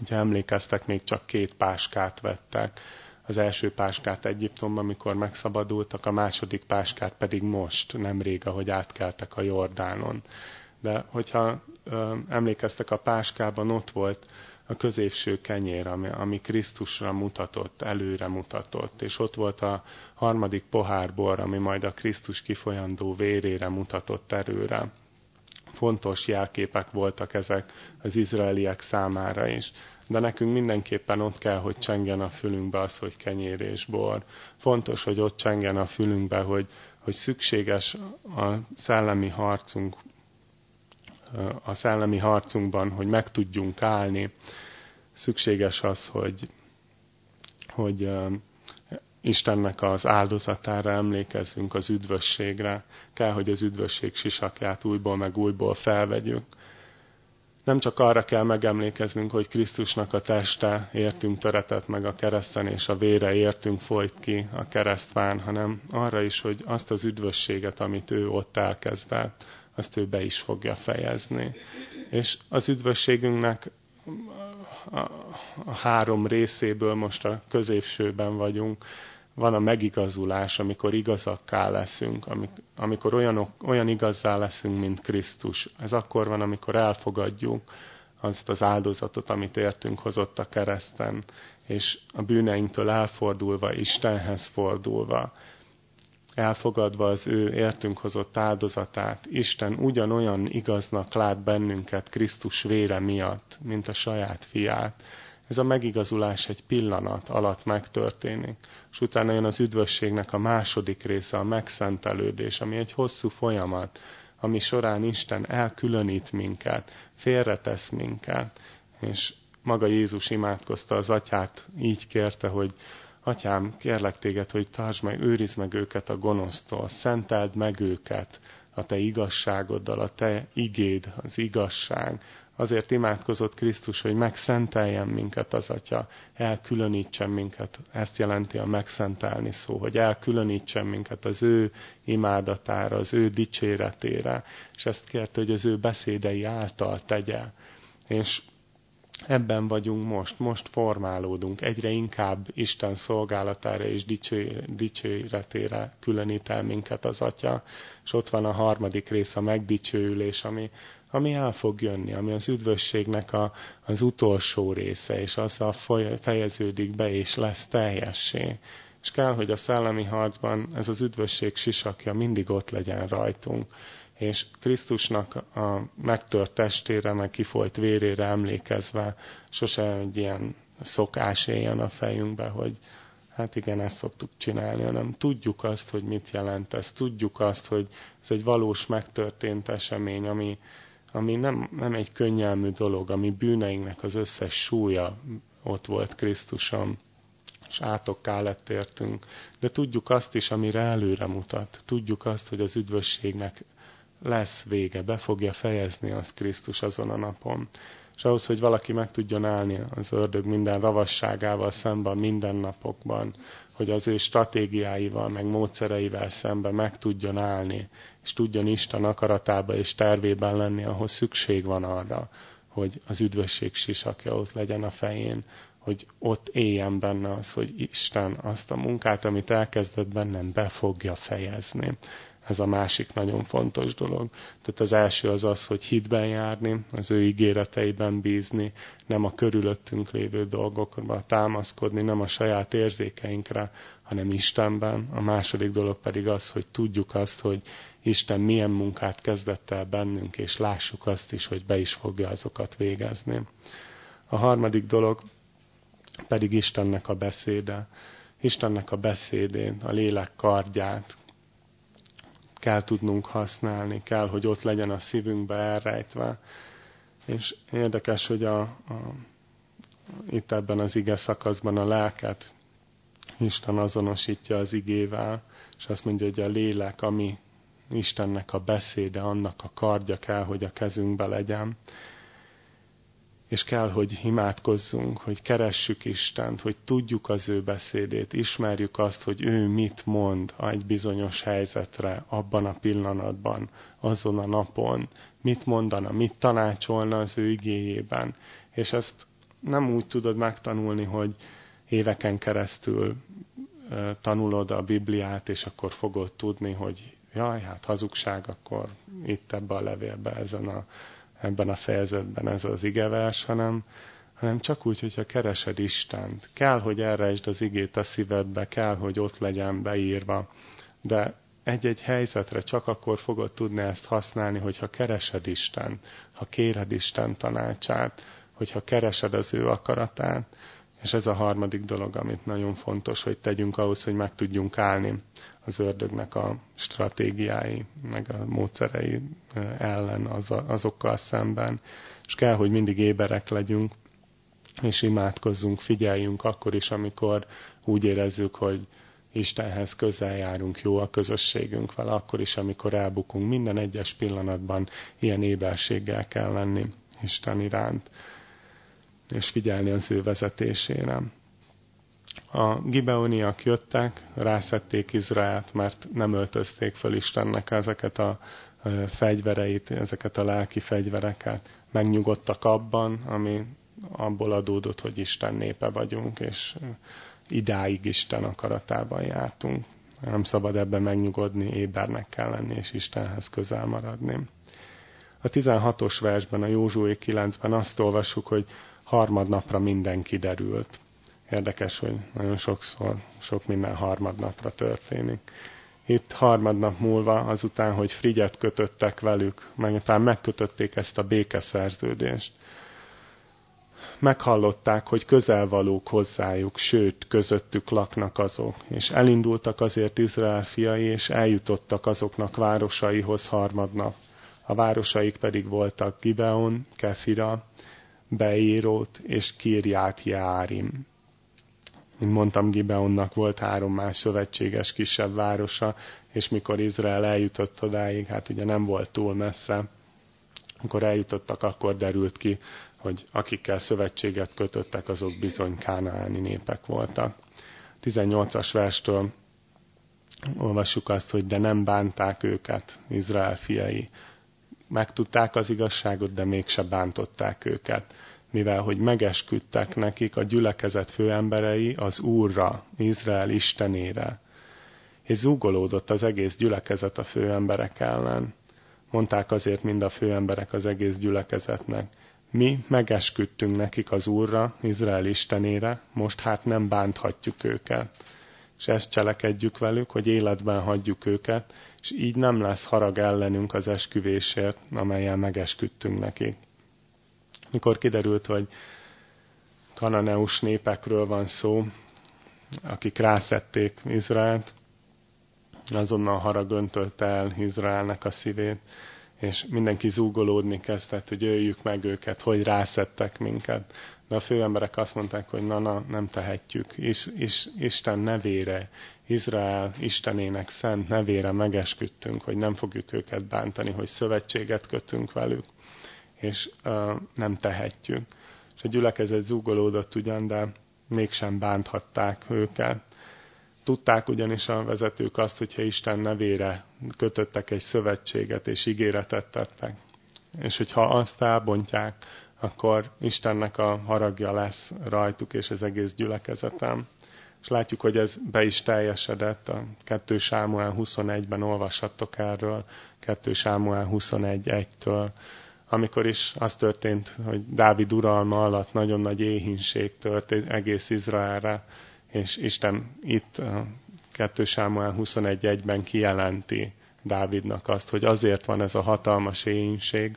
Ugye emlékeztek, még csak két páskát vettek. Az első páskát Egyiptomban, amikor megszabadultak, a második páskát pedig most, nemrég, ahogy átkeltek a Jordánon. De hogyha emlékeztek a páskában, ott volt a középső kenyér, ami, ami Krisztusra mutatott, előre mutatott, és ott volt a harmadik pohárbor, ami majd a Krisztus kifolyandó vérére mutatott erőre. Fontos jelképek voltak ezek az izraeliek számára is. De nekünk mindenképpen ott kell, hogy csengjen a fülünkbe az, hogy kenyér és bor. Fontos, hogy ott csengjen a fülünkbe, hogy, hogy szükséges a szellemi harcunk a szellemi harcunkban, hogy meg tudjunk állni, szükséges az, hogy, hogy Istennek az áldozatára emlékezzünk, az üdvösségre. Kell, hogy az üdvösség sisakját újból meg újból felvegyük. Nem csak arra kell megemlékeznünk, hogy Krisztusnak a teste értünk töretett meg a kereszten, és a vére értünk folyt ki a keresztván, hanem arra is, hogy azt az üdvösséget, amit ő ott elkezdett, azt ő be is fogja fejezni. És az üdvösségünknek a, három részéből most a középsőben vagyunk. Van a megigazulás, amikor igazakká leszünk, amikor olyanok, olyan igazzá leszünk, mint Krisztus. Ez akkor van, amikor elfogadjuk azt az áldozatot, amit értünk hozott a kereszten, és a bűneinktől elfordulva, Istenhez fordulva, elfogadva az ő értünk hozott áldozatát, Isten ugyanolyan igaznak lát bennünket Krisztus vére miatt, mint a saját fiát. Ez a megigazulás egy pillanat alatt megtörténik, és utána jön az üdvösségnek a második része, a megszentelődés, ami egy hosszú folyamat, ami során Isten elkülönít minket, félretesz minket, és maga Jézus imádkozta az atyát, így kérte, hogy Atyám, kérlek téged, hogy tartsd meg, őrizd meg őket a gonosztól, szenteld meg őket a te igazságoddal, a te igéd, az igazság. Azért imádkozott Krisztus, hogy megszenteljen minket az Atya, elkülönítsen minket. Ezt jelenti a megszentelni szó, hogy elkülönítsen minket az ő imádatára, az ő dicséretére. És ezt kérte, hogy az ő beszédei által tegye. És ebben vagyunk most, most formálódunk, egyre inkább Isten szolgálatára és dicső, dicsőretére különít el minket az Atya, és ott van a harmadik rész, a megdicsőülés, ami, ami el fog jönni, ami az üdvösségnek a, az utolsó része, és azzal fejeződik be, és lesz teljessé. És kell, hogy a szellemi harcban ez az üdvösség sisakja mindig ott legyen rajtunk és Krisztusnak a megtört testére, meg kifolyt vérére emlékezve sose egy ilyen szokás éljen a fejünkbe, hogy hát igen, ezt szoktuk csinálni, hanem tudjuk azt, hogy mit jelent ez, tudjuk azt, hogy ez egy valós megtörtént esemény, ami, ami nem, nem egy könnyelmű dolog, ami bűneinknek az összes súlya ott volt Krisztuson, és átokká lett értünk. De tudjuk azt is, amire előre mutat. Tudjuk azt, hogy az üdvösségnek lesz vége, be fogja fejezni azt Krisztus azon a napon. És ahhoz, hogy valaki meg tudjon állni az ördög minden ravasságával szemben, minden napokban, hogy az ő stratégiáival, meg módszereivel szemben meg tudjon állni, és tudjon Isten akaratába és tervében lenni, ahhoz szükség van arra, hogy az üdvösség sisakja ott legyen a fején, hogy ott éljen benne az, hogy Isten azt a munkát, amit elkezdett bennem, be fogja fejezni. Ez a másik nagyon fontos dolog. Tehát az első az az, hogy hitben járni, az ő ígéreteiben bízni, nem a körülöttünk lévő dolgokra támaszkodni, nem a saját érzékeinkre, hanem Istenben. A második dolog pedig az, hogy tudjuk azt, hogy Isten milyen munkát kezdett el bennünk, és lássuk azt is, hogy be is fogja azokat végezni. A harmadik dolog pedig Istennek a beszéde. Istennek a beszédén, a lélek kardját kell tudnunk használni, kell, hogy ott legyen a szívünkbe elrejtve. És érdekes, hogy a, a, itt ebben az ige szakaszban a lelket Isten azonosítja az igével, és azt mondja, hogy a lélek, ami Istennek a beszéde, annak a kardja kell, hogy a kezünkbe legyen és kell, hogy imádkozzunk, hogy keressük Istent, hogy tudjuk az ő beszédét, ismerjük azt, hogy ő mit mond egy bizonyos helyzetre, abban a pillanatban, azon a napon, mit mondana, mit tanácsolna az ő igéjében. És ezt nem úgy tudod megtanulni, hogy éveken keresztül tanulod a Bibliát, és akkor fogod tudni, hogy jaj, hát hazugság, akkor itt ebbe a levélbe, ezen a ebben a fejezetben ez az igevers, hanem, hanem csak úgy, hogyha keresed Istent. Kell, hogy elrejtsd az igét a szívedbe, kell, hogy ott legyen beírva, de egy-egy helyzetre csak akkor fogod tudni ezt használni, hogyha keresed Isten, ha kéred Isten tanácsát, hogyha keresed az ő akaratát, és ez a harmadik dolog, amit nagyon fontos, hogy tegyünk ahhoz, hogy meg tudjunk állni az ördögnek a stratégiái, meg a módszerei ellen az, azokkal szemben. És kell, hogy mindig éberek legyünk, és imádkozzunk, figyeljünk akkor is, amikor úgy érezzük, hogy Istenhez közel járunk, jó a közösségünk vele, akkor is, amikor elbukunk. Minden egyes pillanatban ilyen éberséggel kell lenni Isten iránt, és figyelni az ő vezetésére. A gibeoniak jöttek, rászették Izraelt, mert nem öltözték fel Istennek ezeket a fegyvereit, ezeket a lelki fegyvereket. Megnyugodtak abban, ami abból adódott, hogy Isten népe vagyunk, és idáig Isten akaratában jártunk. Nem szabad ebben megnyugodni, ébernek kell lenni, és Istenhez közel maradni. A 16-os versben, a Józsué 9-ben azt olvassuk, hogy harmadnapra minden kiderült. Érdekes, hogy nagyon sokszor, sok minden harmadnapra történik. Itt harmadnap múlva, azután, hogy Frigyet kötöttek velük, meg után megkötötték ezt a békeszerződést, meghallották, hogy közelvalók hozzájuk, sőt, közöttük laknak azok, és elindultak azért Izrael fiai, és eljutottak azoknak városaihoz harmadnap. A városaik pedig voltak Gibeon, Kefira, Beírót és Kirját Járim mint mondtam, Gibeonnak volt három más szövetséges kisebb városa, és mikor Izrael eljutott odáig, hát ugye nem volt túl messze, amikor eljutottak, akkor derült ki, hogy akikkel szövetséget kötöttek, azok bizony kánaáni népek voltak. 18-as verstől olvassuk azt, hogy de nem bánták őket, Izrael fiai. Megtudták az igazságot, de mégse bántották őket mivel hogy megesküdtek nekik a gyülekezet főemberei az Úrra, Izrael Istenére. És zúgolódott az egész gyülekezet a főemberek ellen. Mondták azért mind a főemberek az egész gyülekezetnek. Mi megesküdtünk nekik az Úrra, Izrael Istenére, most hát nem bánthatjuk őket. És ezt cselekedjük velük, hogy életben hagyjuk őket, és így nem lesz harag ellenünk az esküvésért, amelyen megesküdtünk nekik mikor kiderült, hogy kananeus népekről van szó, akik rászették Izraelt, azonnal harag öntölte el Izraelnek a szívét, és mindenki zúgolódni kezdett, hogy öljük meg őket, hogy rászettek minket. De a főemberek azt mondták, hogy na, na, nem tehetjük. Is, is, Isten nevére, Izrael Istenének szent nevére megesküdtünk, hogy nem fogjuk őket bántani, hogy szövetséget kötünk velük, és uh, nem tehetjük. És a gyülekezet zúgolódott ugyan, de mégsem bánthatták őket. Tudták ugyanis a vezetők azt, hogyha Isten nevére kötöttek egy szövetséget és ígéretet tettek. És hogyha azt elbontják, akkor Istennek a haragja lesz rajtuk és az egész gyülekezetem. És látjuk, hogy ez be is teljesedett. A 2 Sámuel 21-ben olvashattok erről, 2 Sámuel 21.1-től, amikor is az történt, hogy Dávid uralma alatt nagyon nagy éhínség tört egész Izraelre, és Isten itt 2 Sámuel 21.1-ben kijelenti Dávidnak azt, hogy azért van ez a hatalmas éhínség,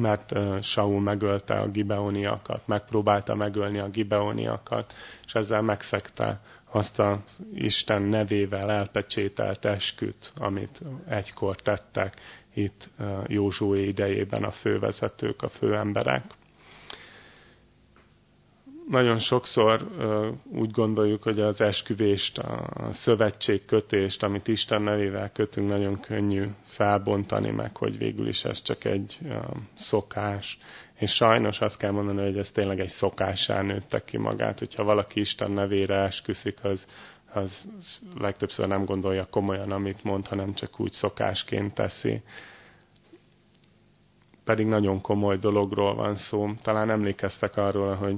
mert Saul megölte a gibeoniakat, megpróbálta megölni a gibeoniakat, és ezzel megszegte azt az Isten nevével elpecsételt esküt, amit egykor tettek itt Józsué idejében a fővezetők, a főemberek nagyon sokszor úgy gondoljuk, hogy az esküvést, a szövetségkötést, amit Isten nevével kötünk, nagyon könnyű felbontani meg, hogy végül is ez csak egy szokás. És sajnos azt kell mondani, hogy ez tényleg egy szokássá nőtte ki magát. Hogyha valaki Isten nevére esküszik, az, az legtöbbször nem gondolja komolyan, amit mond, hanem csak úgy szokásként teszi pedig nagyon komoly dologról van szó. Talán emlékeztek arról, hogy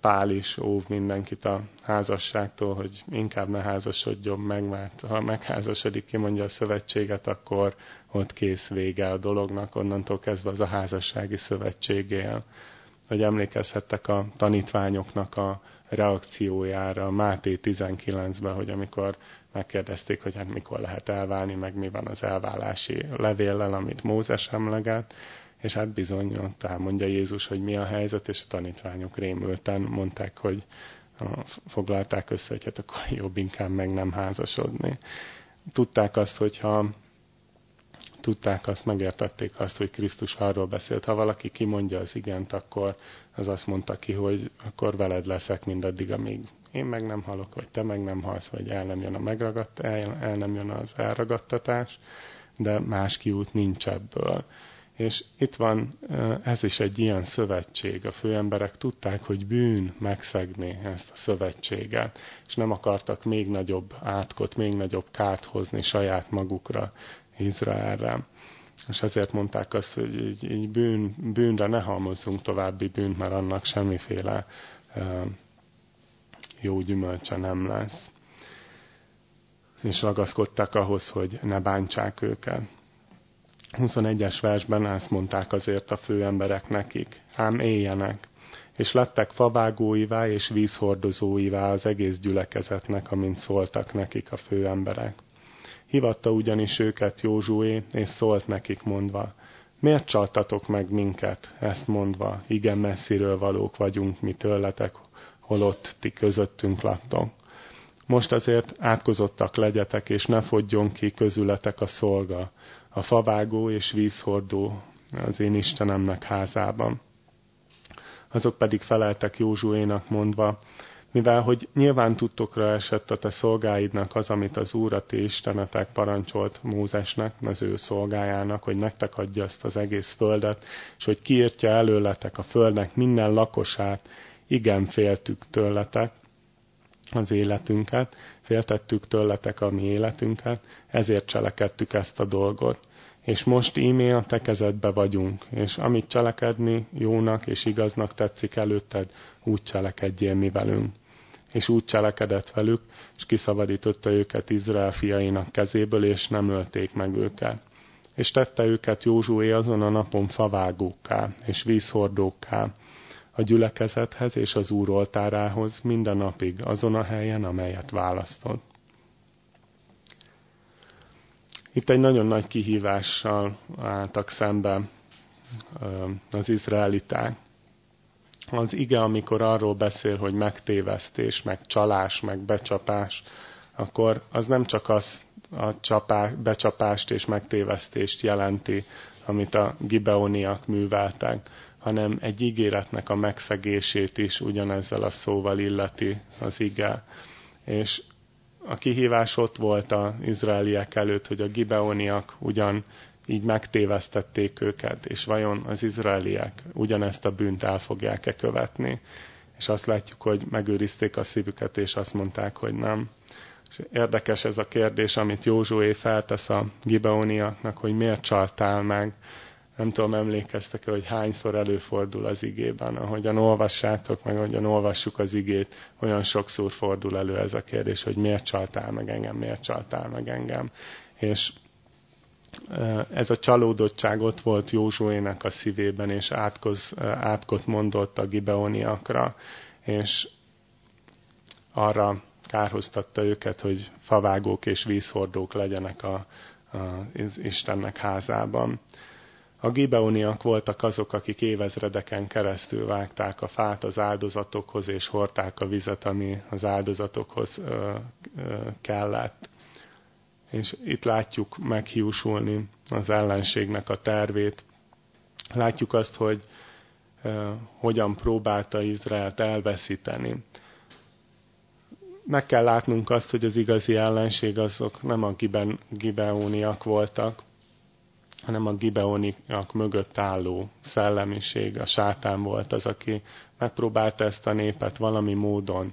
Pál is óv mindenkit a házasságtól, hogy inkább ne házasodjon meg, mert ha megházasodik, kimondja a szövetséget, akkor ott kész vége a dolognak, onnantól kezdve az a házassági szövetségél. Hogy emlékezhettek a tanítványoknak a reakciójára Máté 19-ben, hogy amikor megkérdezték, hogy hát mikor lehet elválni, meg mi van az elválási levéllel, amit Mózes emleget, és hát bizony ott elmondja Jézus, hogy mi a helyzet, és a tanítványok rémülten mondták, hogy foglalták össze, hogy hát akkor jobb inkább meg nem házasodni. Tudták azt, hogyha tudták azt, megértették azt, hogy Krisztus arról beszélt. Ha valaki kimondja az igent, akkor az azt mondta ki, hogy akkor veled leszek mindaddig, amíg én meg nem halok, vagy te meg nem halsz, vagy el nem jön, a megragadt, el, el nem jön az elragadtatás, de más kiút nincs ebből. És itt van, ez is egy ilyen szövetség. A főemberek tudták, hogy bűn megszegni ezt a szövetséget, és nem akartak még nagyobb átkot, még nagyobb kárt hozni saját magukra, Izraelre. És ezért mondták azt, hogy így, így bűn, bűnre ne halmozzunk további bűnt, mert annak semmiféle jó gyümölcse nem lesz. És ragaszkodtak ahhoz, hogy ne bántsák őket. 21-es versben ezt mondták azért a főemberek nekik. Ám éljenek, és lettek favágóivá és vízhordozóivá az egész gyülekezetnek, amint szóltak nekik a főemberek. Hivatta ugyanis őket Józsué, és szólt nekik mondva, miért csaltatok meg minket, ezt mondva, igen messziről valók vagyunk mi tőletek, holott ti közöttünk laktok. Most azért átkozottak legyetek, és ne fogjon ki közületek a szolga, a favágó és vízhordó az én Istenemnek házában. Azok pedig feleltek Józsuénak mondva, mivel hogy nyilván tudtokra esett a te szolgáidnak az, amit az Úr a ti Istenetek parancsolt Mózesnek, az ő szolgájának, hogy nektek adja ezt az egész földet, és hogy kiírtja előletek a földnek minden lakosát, igen féltük tőletek, az életünket, féltettük tőletek a mi életünket, ezért cselekedtük ezt a dolgot. És most ímé a te kezedbe vagyunk, és amit cselekedni jónak és igaznak tetszik előtted, úgy cselekedjél mi velünk. És úgy cselekedett velük, és kiszabadította őket Izrael fiainak kezéből, és nem ölték meg őket. És tette őket Józsué azon a napon favágókká és vízhordókká, a gyülekezethez és az Úr oltárához minden napig azon a helyen, amelyet választott. Itt egy nagyon nagy kihívással álltak szembe az izraeliták. Az ige, amikor arról beszél, hogy megtévesztés, meg csalás, meg becsapás, akkor az nem csak azt a csapá, becsapást és megtévesztést jelenti, amit a gibeoniak műveltek, hanem egy ígéretnek a megszegését is ugyanezzel a szóval illeti az ige. És a kihívás ott volt az izraeliek előtt, hogy a gibeoniak ugyan így megtévesztették őket, és vajon az izraeliek ugyanezt a bűnt el fogják-e követni? És azt látjuk, hogy megőrizték a szívüket, és azt mondták, hogy nem. És érdekes ez a kérdés, amit Józsué feltesz a gibeoniaknak, hogy miért csaltál meg. Nem tudom, emlékeztek-e, hogy hányszor előfordul az igében. Ahogyan olvassátok, meg ahogyan olvassuk az igét, olyan sokszor fordul elő ez a kérdés, hogy miért csaltál meg engem, miért csaltál meg engem. És ez a csalódottság ott volt Józsuének a szívében, és átkoz, átkot mondott a gibeoniakra, és arra kárhoztatta őket, hogy favágók és vízhordók legyenek a, az Istennek házában. A gibeoniak voltak azok, akik évezredeken keresztül vágták a fát az áldozatokhoz, és hordták a vizet, ami az áldozatokhoz ö, ö, kellett. És itt látjuk meghiúsulni az ellenségnek a tervét. Látjuk azt, hogy uh, hogyan próbálta Izraelt elveszíteni. Meg kell látnunk azt, hogy az igazi ellenség azok nem a Giben, Gibeóniak voltak, hanem a Gibeoniak mögött álló szellemiség, a sátán volt az, aki megpróbálta ezt a népet valami módon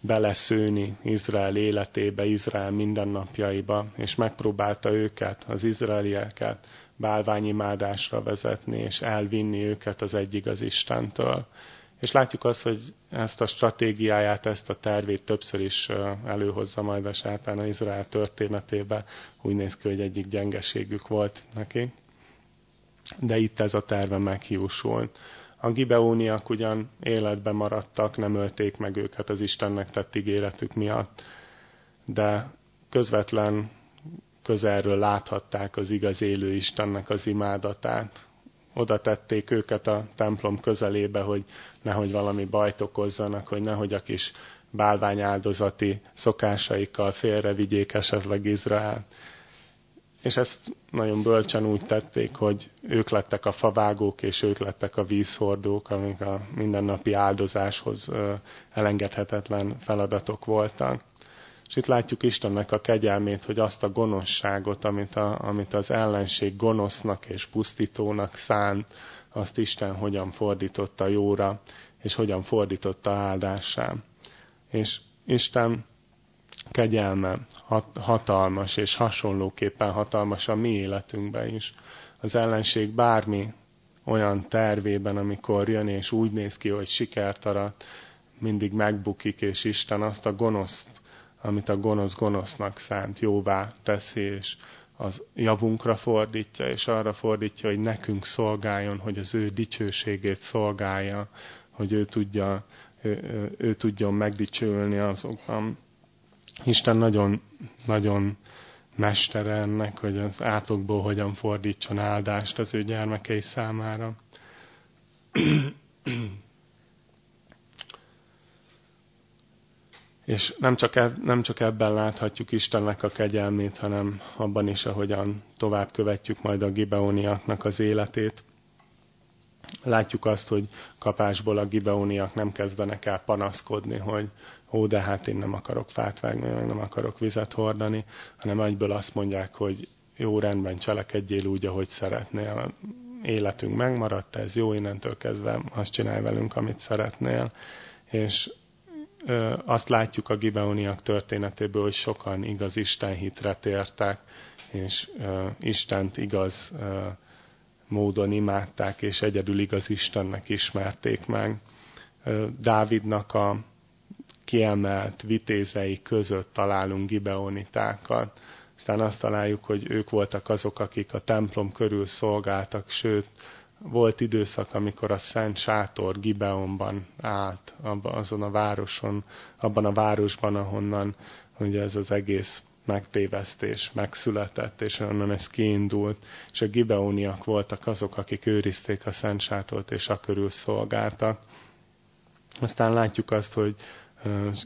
beleszőni Izrael életébe, Izrael mindennapjaiba, és megpróbálta őket, az izraelieket bálványimádásra vezetni, és elvinni őket az egyik az Istentől. És látjuk azt, hogy ezt a stratégiáját, ezt a tervét többször is előhozza majd a sátán a Izrael történetébe. Úgy néz ki, hogy egyik gyengeségük volt neki. De itt ez a terve meghiúsult. A gibeóniak ugyan életben maradtak, nem ölték meg őket az Istennek tett ígéretük miatt, de közvetlen közelről láthatták az igaz élő Istennek az imádatát. Oda tették őket a templom közelébe, hogy nehogy valami bajt okozzanak, hogy nehogy a kis bálványáldozati szokásaikkal félrevigyék esetleg Izrael. És ezt nagyon bölcsen úgy tették, hogy ők lettek a favágók, és ők lettek a vízhordók, amik a mindennapi áldozáshoz elengedhetetlen feladatok voltak. És itt látjuk Istennek a kegyelmét, hogy azt a gonoszságot, amit, a, amit az ellenség gonosznak és pusztítónak szánt, azt Isten hogyan fordította jóra, és hogyan fordította áldásá. És Isten kegyelme hatalmas, és hasonlóképpen hatalmas a mi életünkben is. Az ellenség bármi olyan tervében, amikor jön, és úgy néz ki, hogy sikert arat, mindig megbukik, és Isten azt a gonoszt, amit a gonosz gonosznak szánt, jóvá teszi, és az javunkra fordítja, és arra fordítja, hogy nekünk szolgáljon, hogy az ő dicsőségét szolgálja, hogy ő, tudja, ő, ő, tudjon megdicsőlni azokban. Isten nagyon, nagyon mestere ennek, hogy az átokból hogyan fordítson áldást az ő gyermekei számára. És nem csak, eb, nem csak ebben láthatjuk Istennek a kegyelmét, hanem abban is, ahogyan tovább követjük majd a gibeoniaknak az életét. Látjuk azt, hogy kapásból a gibeoniak nem kezdenek el panaszkodni, hogy ó, de hát én nem akarok fát vágni, meg nem akarok vizet hordani, hanem egyből azt mondják, hogy jó, rendben, cselekedjél úgy, ahogy szeretnél. Életünk megmaradt, ez jó, innentől kezdve azt csinálj velünk, amit szeretnél. És azt látjuk a Gibeoniak történetéből, hogy sokan igaz Isten hitre tértek, és Istent igaz módon imádták, és egyedül igaz Istennek ismerték meg. Dávidnak a kiemelt vitézei között találunk gibeonitákat. Aztán azt találjuk, hogy ők voltak azok, akik a templom körül szolgáltak, sőt, volt időszak, amikor a Szent Sátor Gibeonban állt, abban, azon a városon, abban a városban, ahonnan ugye ez az egész megtévesztés megszületett, és onnan ez kiindult, és a gibeoniak voltak azok, akik őrizték a Szent Sátort, és a körül szolgáltak. Aztán látjuk azt, hogy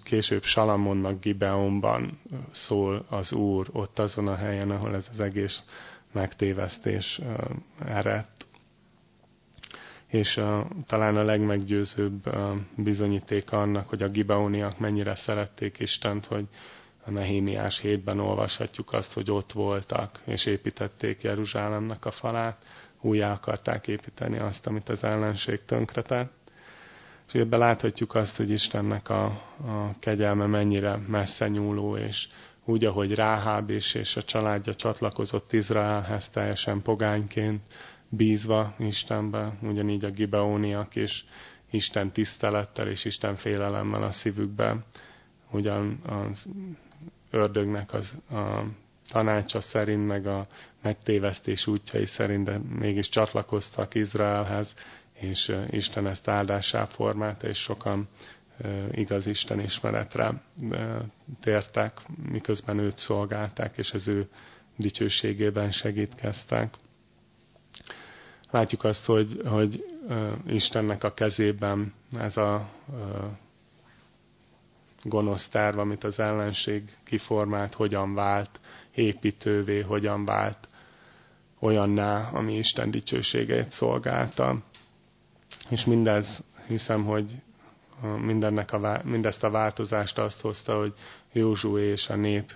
később Salamonnak Gibeonban szól az Úr, ott azon a helyen, ahol ez az egész megtévesztés eredt. És a, talán a legmeggyőzőbb bizonyíték annak, hogy a gibeoniak mennyire szerették Istent, hogy a Nehémiás hétben olvashatjuk azt, hogy ott voltak, és építették Jeruzsálemnek a falát, újjá akarták építeni azt, amit az ellenség tönkretett. És ebben láthatjuk azt, hogy Istennek a, a kegyelme mennyire messze nyúló, és úgy, ahogy Ráháb is és a családja csatlakozott Izraelhez teljesen pogányként, bízva Istenbe, ugyanígy a gibeóniak is Isten tisztelettel és Isten félelemmel a szívükbe, ugyan az ördögnek az a tanácsa szerint, meg a megtévesztés útjai szerint, de mégis csatlakoztak Izraelhez, és Isten ezt áldásá formálta, és sokan igaz Isten ismeretre tértek, miközben őt szolgálták, és az ő dicsőségében segítkeztek. Látjuk azt, hogy, hogy Istennek a kezében ez a gonosz terv, amit az ellenség kiformált, hogyan vált építővé, hogyan vált olyanná, ami Isten dicsőségeit szolgálta. És mindez, hiszem, hogy mindennek a, mindezt a változást azt hozta, hogy Józsué és a nép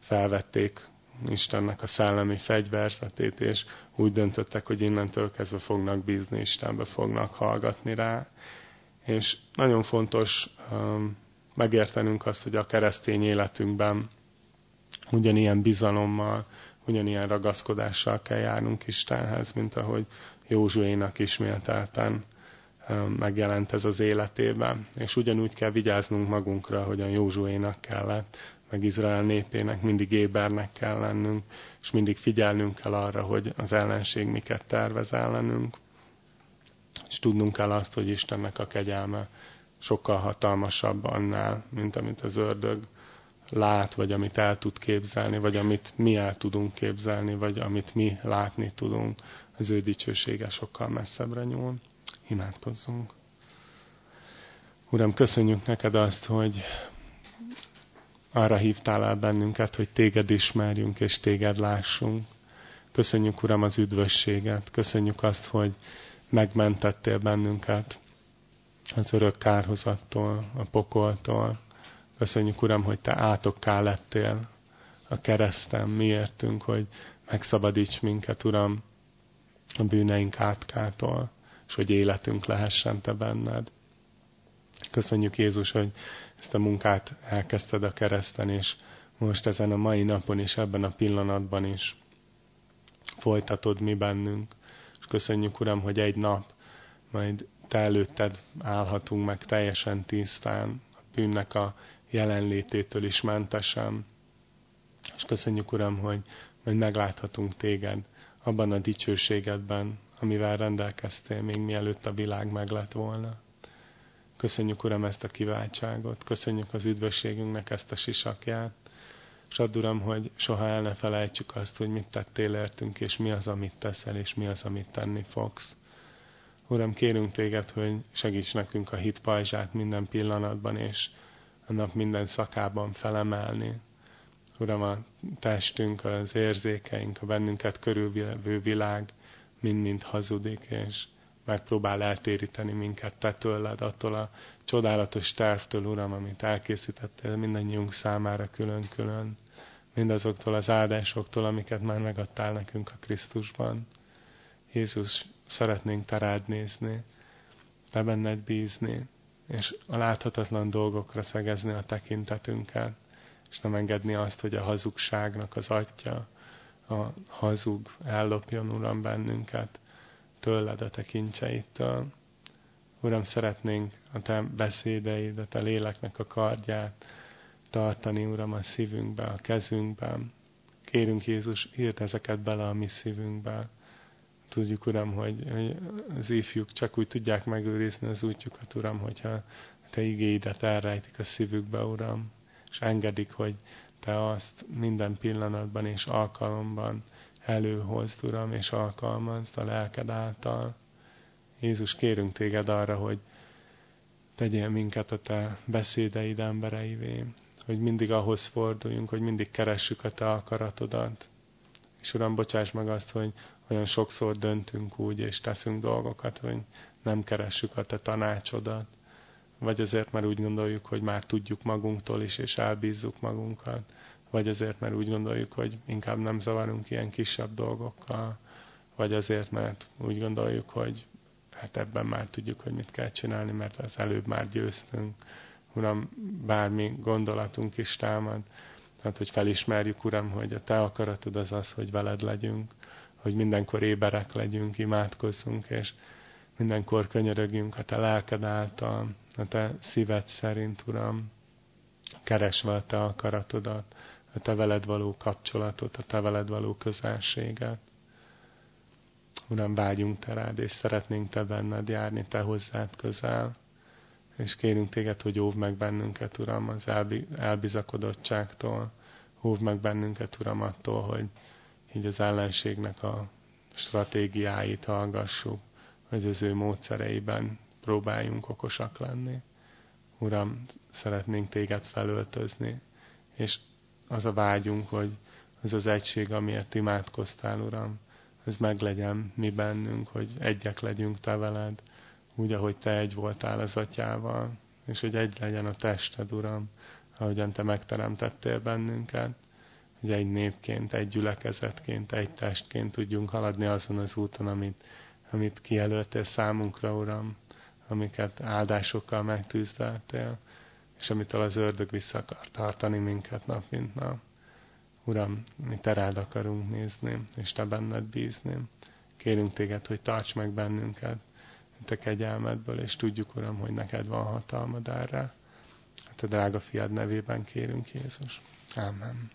felvették Istennek a szellemi fegyverzetét, és úgy döntöttek, hogy innentől kezdve fognak bízni Istenbe, fognak hallgatni rá. És nagyon fontos um, megértenünk azt, hogy a keresztény életünkben ugyanilyen bizalommal, ugyanilyen ragaszkodással kell járnunk Istenhez, mint ahogy Józsuénak ismételten megjelent ez az életében. És ugyanúgy kell vigyáznunk magunkra, hogyan Józsuénak kellett, meg Izrael népének mindig ébernek kell lennünk, és mindig figyelnünk kell arra, hogy az ellenség miket tervez ellenünk. És tudnunk kell azt, hogy Istennek a kegyelme sokkal hatalmasabb annál, mint amit az ördög lát, vagy amit el tud képzelni, vagy amit mi el tudunk képzelni, vagy amit mi látni tudunk. Az ő dicsősége sokkal messzebbre nyúl. Imádkozzunk. Uram, köszönjük neked azt, hogy arra hívtál el bennünket, hogy téged ismerjünk és téged lássunk. Köszönjük, Uram, az üdvösséget. Köszönjük azt, hogy megmentettél bennünket az örök kárhozattól, a pokoltól. Köszönjük, Uram, hogy Te átokká lettél a keresztem miértünk, hogy megszabadíts minket, Uram, a bűneink átkától és hogy életünk lehessen Te benned. Köszönjük Jézus, hogy ezt a munkát elkezdted a kereszten, és most ezen a mai napon is, ebben a pillanatban is folytatod mi bennünk. És köszönjük, Uram, hogy egy nap majd Te előtted állhatunk meg teljesen tisztán, a bűnnek a jelenlététől is mentesen. És köszönjük, Uram, hogy majd megláthatunk Téged abban a dicsőségedben, amivel rendelkeztél, még mielőtt a világ meg lett volna. Köszönjük, Uram, ezt a kiváltságot, köszönjük az üdvösségünknek ezt a sisakját, és add, Uram, hogy soha el ne felejtsük azt, hogy mit tettél értünk, és mi az, amit teszel, és mi az, amit tenni fogsz. Uram, kérünk téged, hogy segíts nekünk a hit pajzsát minden pillanatban, és a nap minden szakában felemelni. Uram, a testünk, az érzékeink, a bennünket körülvevő világ mind-mind hazudik, és megpróbál eltéríteni minket te tőled, attól a csodálatos tervtől, Uram, amit elkészítettél mindannyiunk számára külön-külön, mindazoktól az áldásoktól, amiket már megadtál nekünk a Krisztusban. Jézus, szeretnénk te rád nézni, te benned bízni, és a láthatatlan dolgokra szegezni a tekintetünket, és nem engedni azt, hogy a hazugságnak az atya, a hazug ellopjon, Uram, bennünket tőled a tekintseitől. Uram, szeretnénk a Te beszédeid, a Te léleknek a kardját tartani, Uram, a szívünkbe, a kezünkben. Kérünk Jézus, írd ezeket bele a mi szívünkbe. Tudjuk, Uram, hogy, hogy az ifjuk csak úgy tudják megőrizni az útjukat, Uram, hogyha Te igéidet elrejtik a szívükbe, Uram, és engedik, hogy te azt minden pillanatban és alkalomban előhozd, Uram, és alkalmazd a lelked által. Jézus, kérünk téged arra, hogy tegyél minket a Te beszédeid embereivé, hogy mindig ahhoz forduljunk, hogy mindig keressük a Te akaratodat. És Uram, bocsáss meg azt, hogy olyan sokszor döntünk úgy, és teszünk dolgokat, hogy nem keressük a Te tanácsodat. Vagy azért, mert úgy gondoljuk, hogy már tudjuk magunktól is, és elbízzuk magunkat. Vagy azért, mert úgy gondoljuk, hogy inkább nem zavarunk ilyen kisebb dolgokkal. Vagy azért, mert úgy gondoljuk, hogy hát ebben már tudjuk, hogy mit kell csinálni, mert az előbb már győztünk. Uram, bármi gondolatunk is támad, tehát, hogy felismerjük, Uram, hogy a Te akaratod az az, hogy veled legyünk, hogy mindenkor éberek legyünk, imádkozzunk, és mindenkor könyörögjünk a Te lelked által, a Te szíved szerint, Uram, keresve a Te akaratodat, a Te veled való kapcsolatot, a Te veled való közelséget. Uram, vágyunk Te rád, és szeretnénk Te benned járni, Te hozzád közel. És kérünk Téged, hogy óvd meg bennünket, Uram, az elbizakodottságtól. Óvd meg bennünket, Uram, attól, hogy így az ellenségnek a stratégiáit hallgassuk, hogy az ő módszereiben próbáljunk okosak lenni. Uram, szeretnénk Téged felöltözni, és az a vágyunk, hogy az az egység, amiért imádkoztál, Uram, ez meglegyen mi bennünk, hogy egyek legyünk Te veled, úgy, ahogy Te egy voltál az Atyával, és hogy egy legyen a tested, Uram, ahogyan Te megteremtettél bennünket, hogy egy népként, egy gyülekezetként, egy testként tudjunk haladni azon az úton, amit, amit kijelöltél számunkra, Uram, amiket áldásokkal megtűzdeltél, és amitől az ördög vissza akar tartani minket nap mint nap. Uram, mi te rád akarunk nézni, és te benned bízni. Kérünk téged, hogy tarts meg bennünket, te kegyelmedből, és tudjuk, Uram, hogy neked van hatalmad erre. Hát a drága fiad nevében kérünk, Jézus. Amen.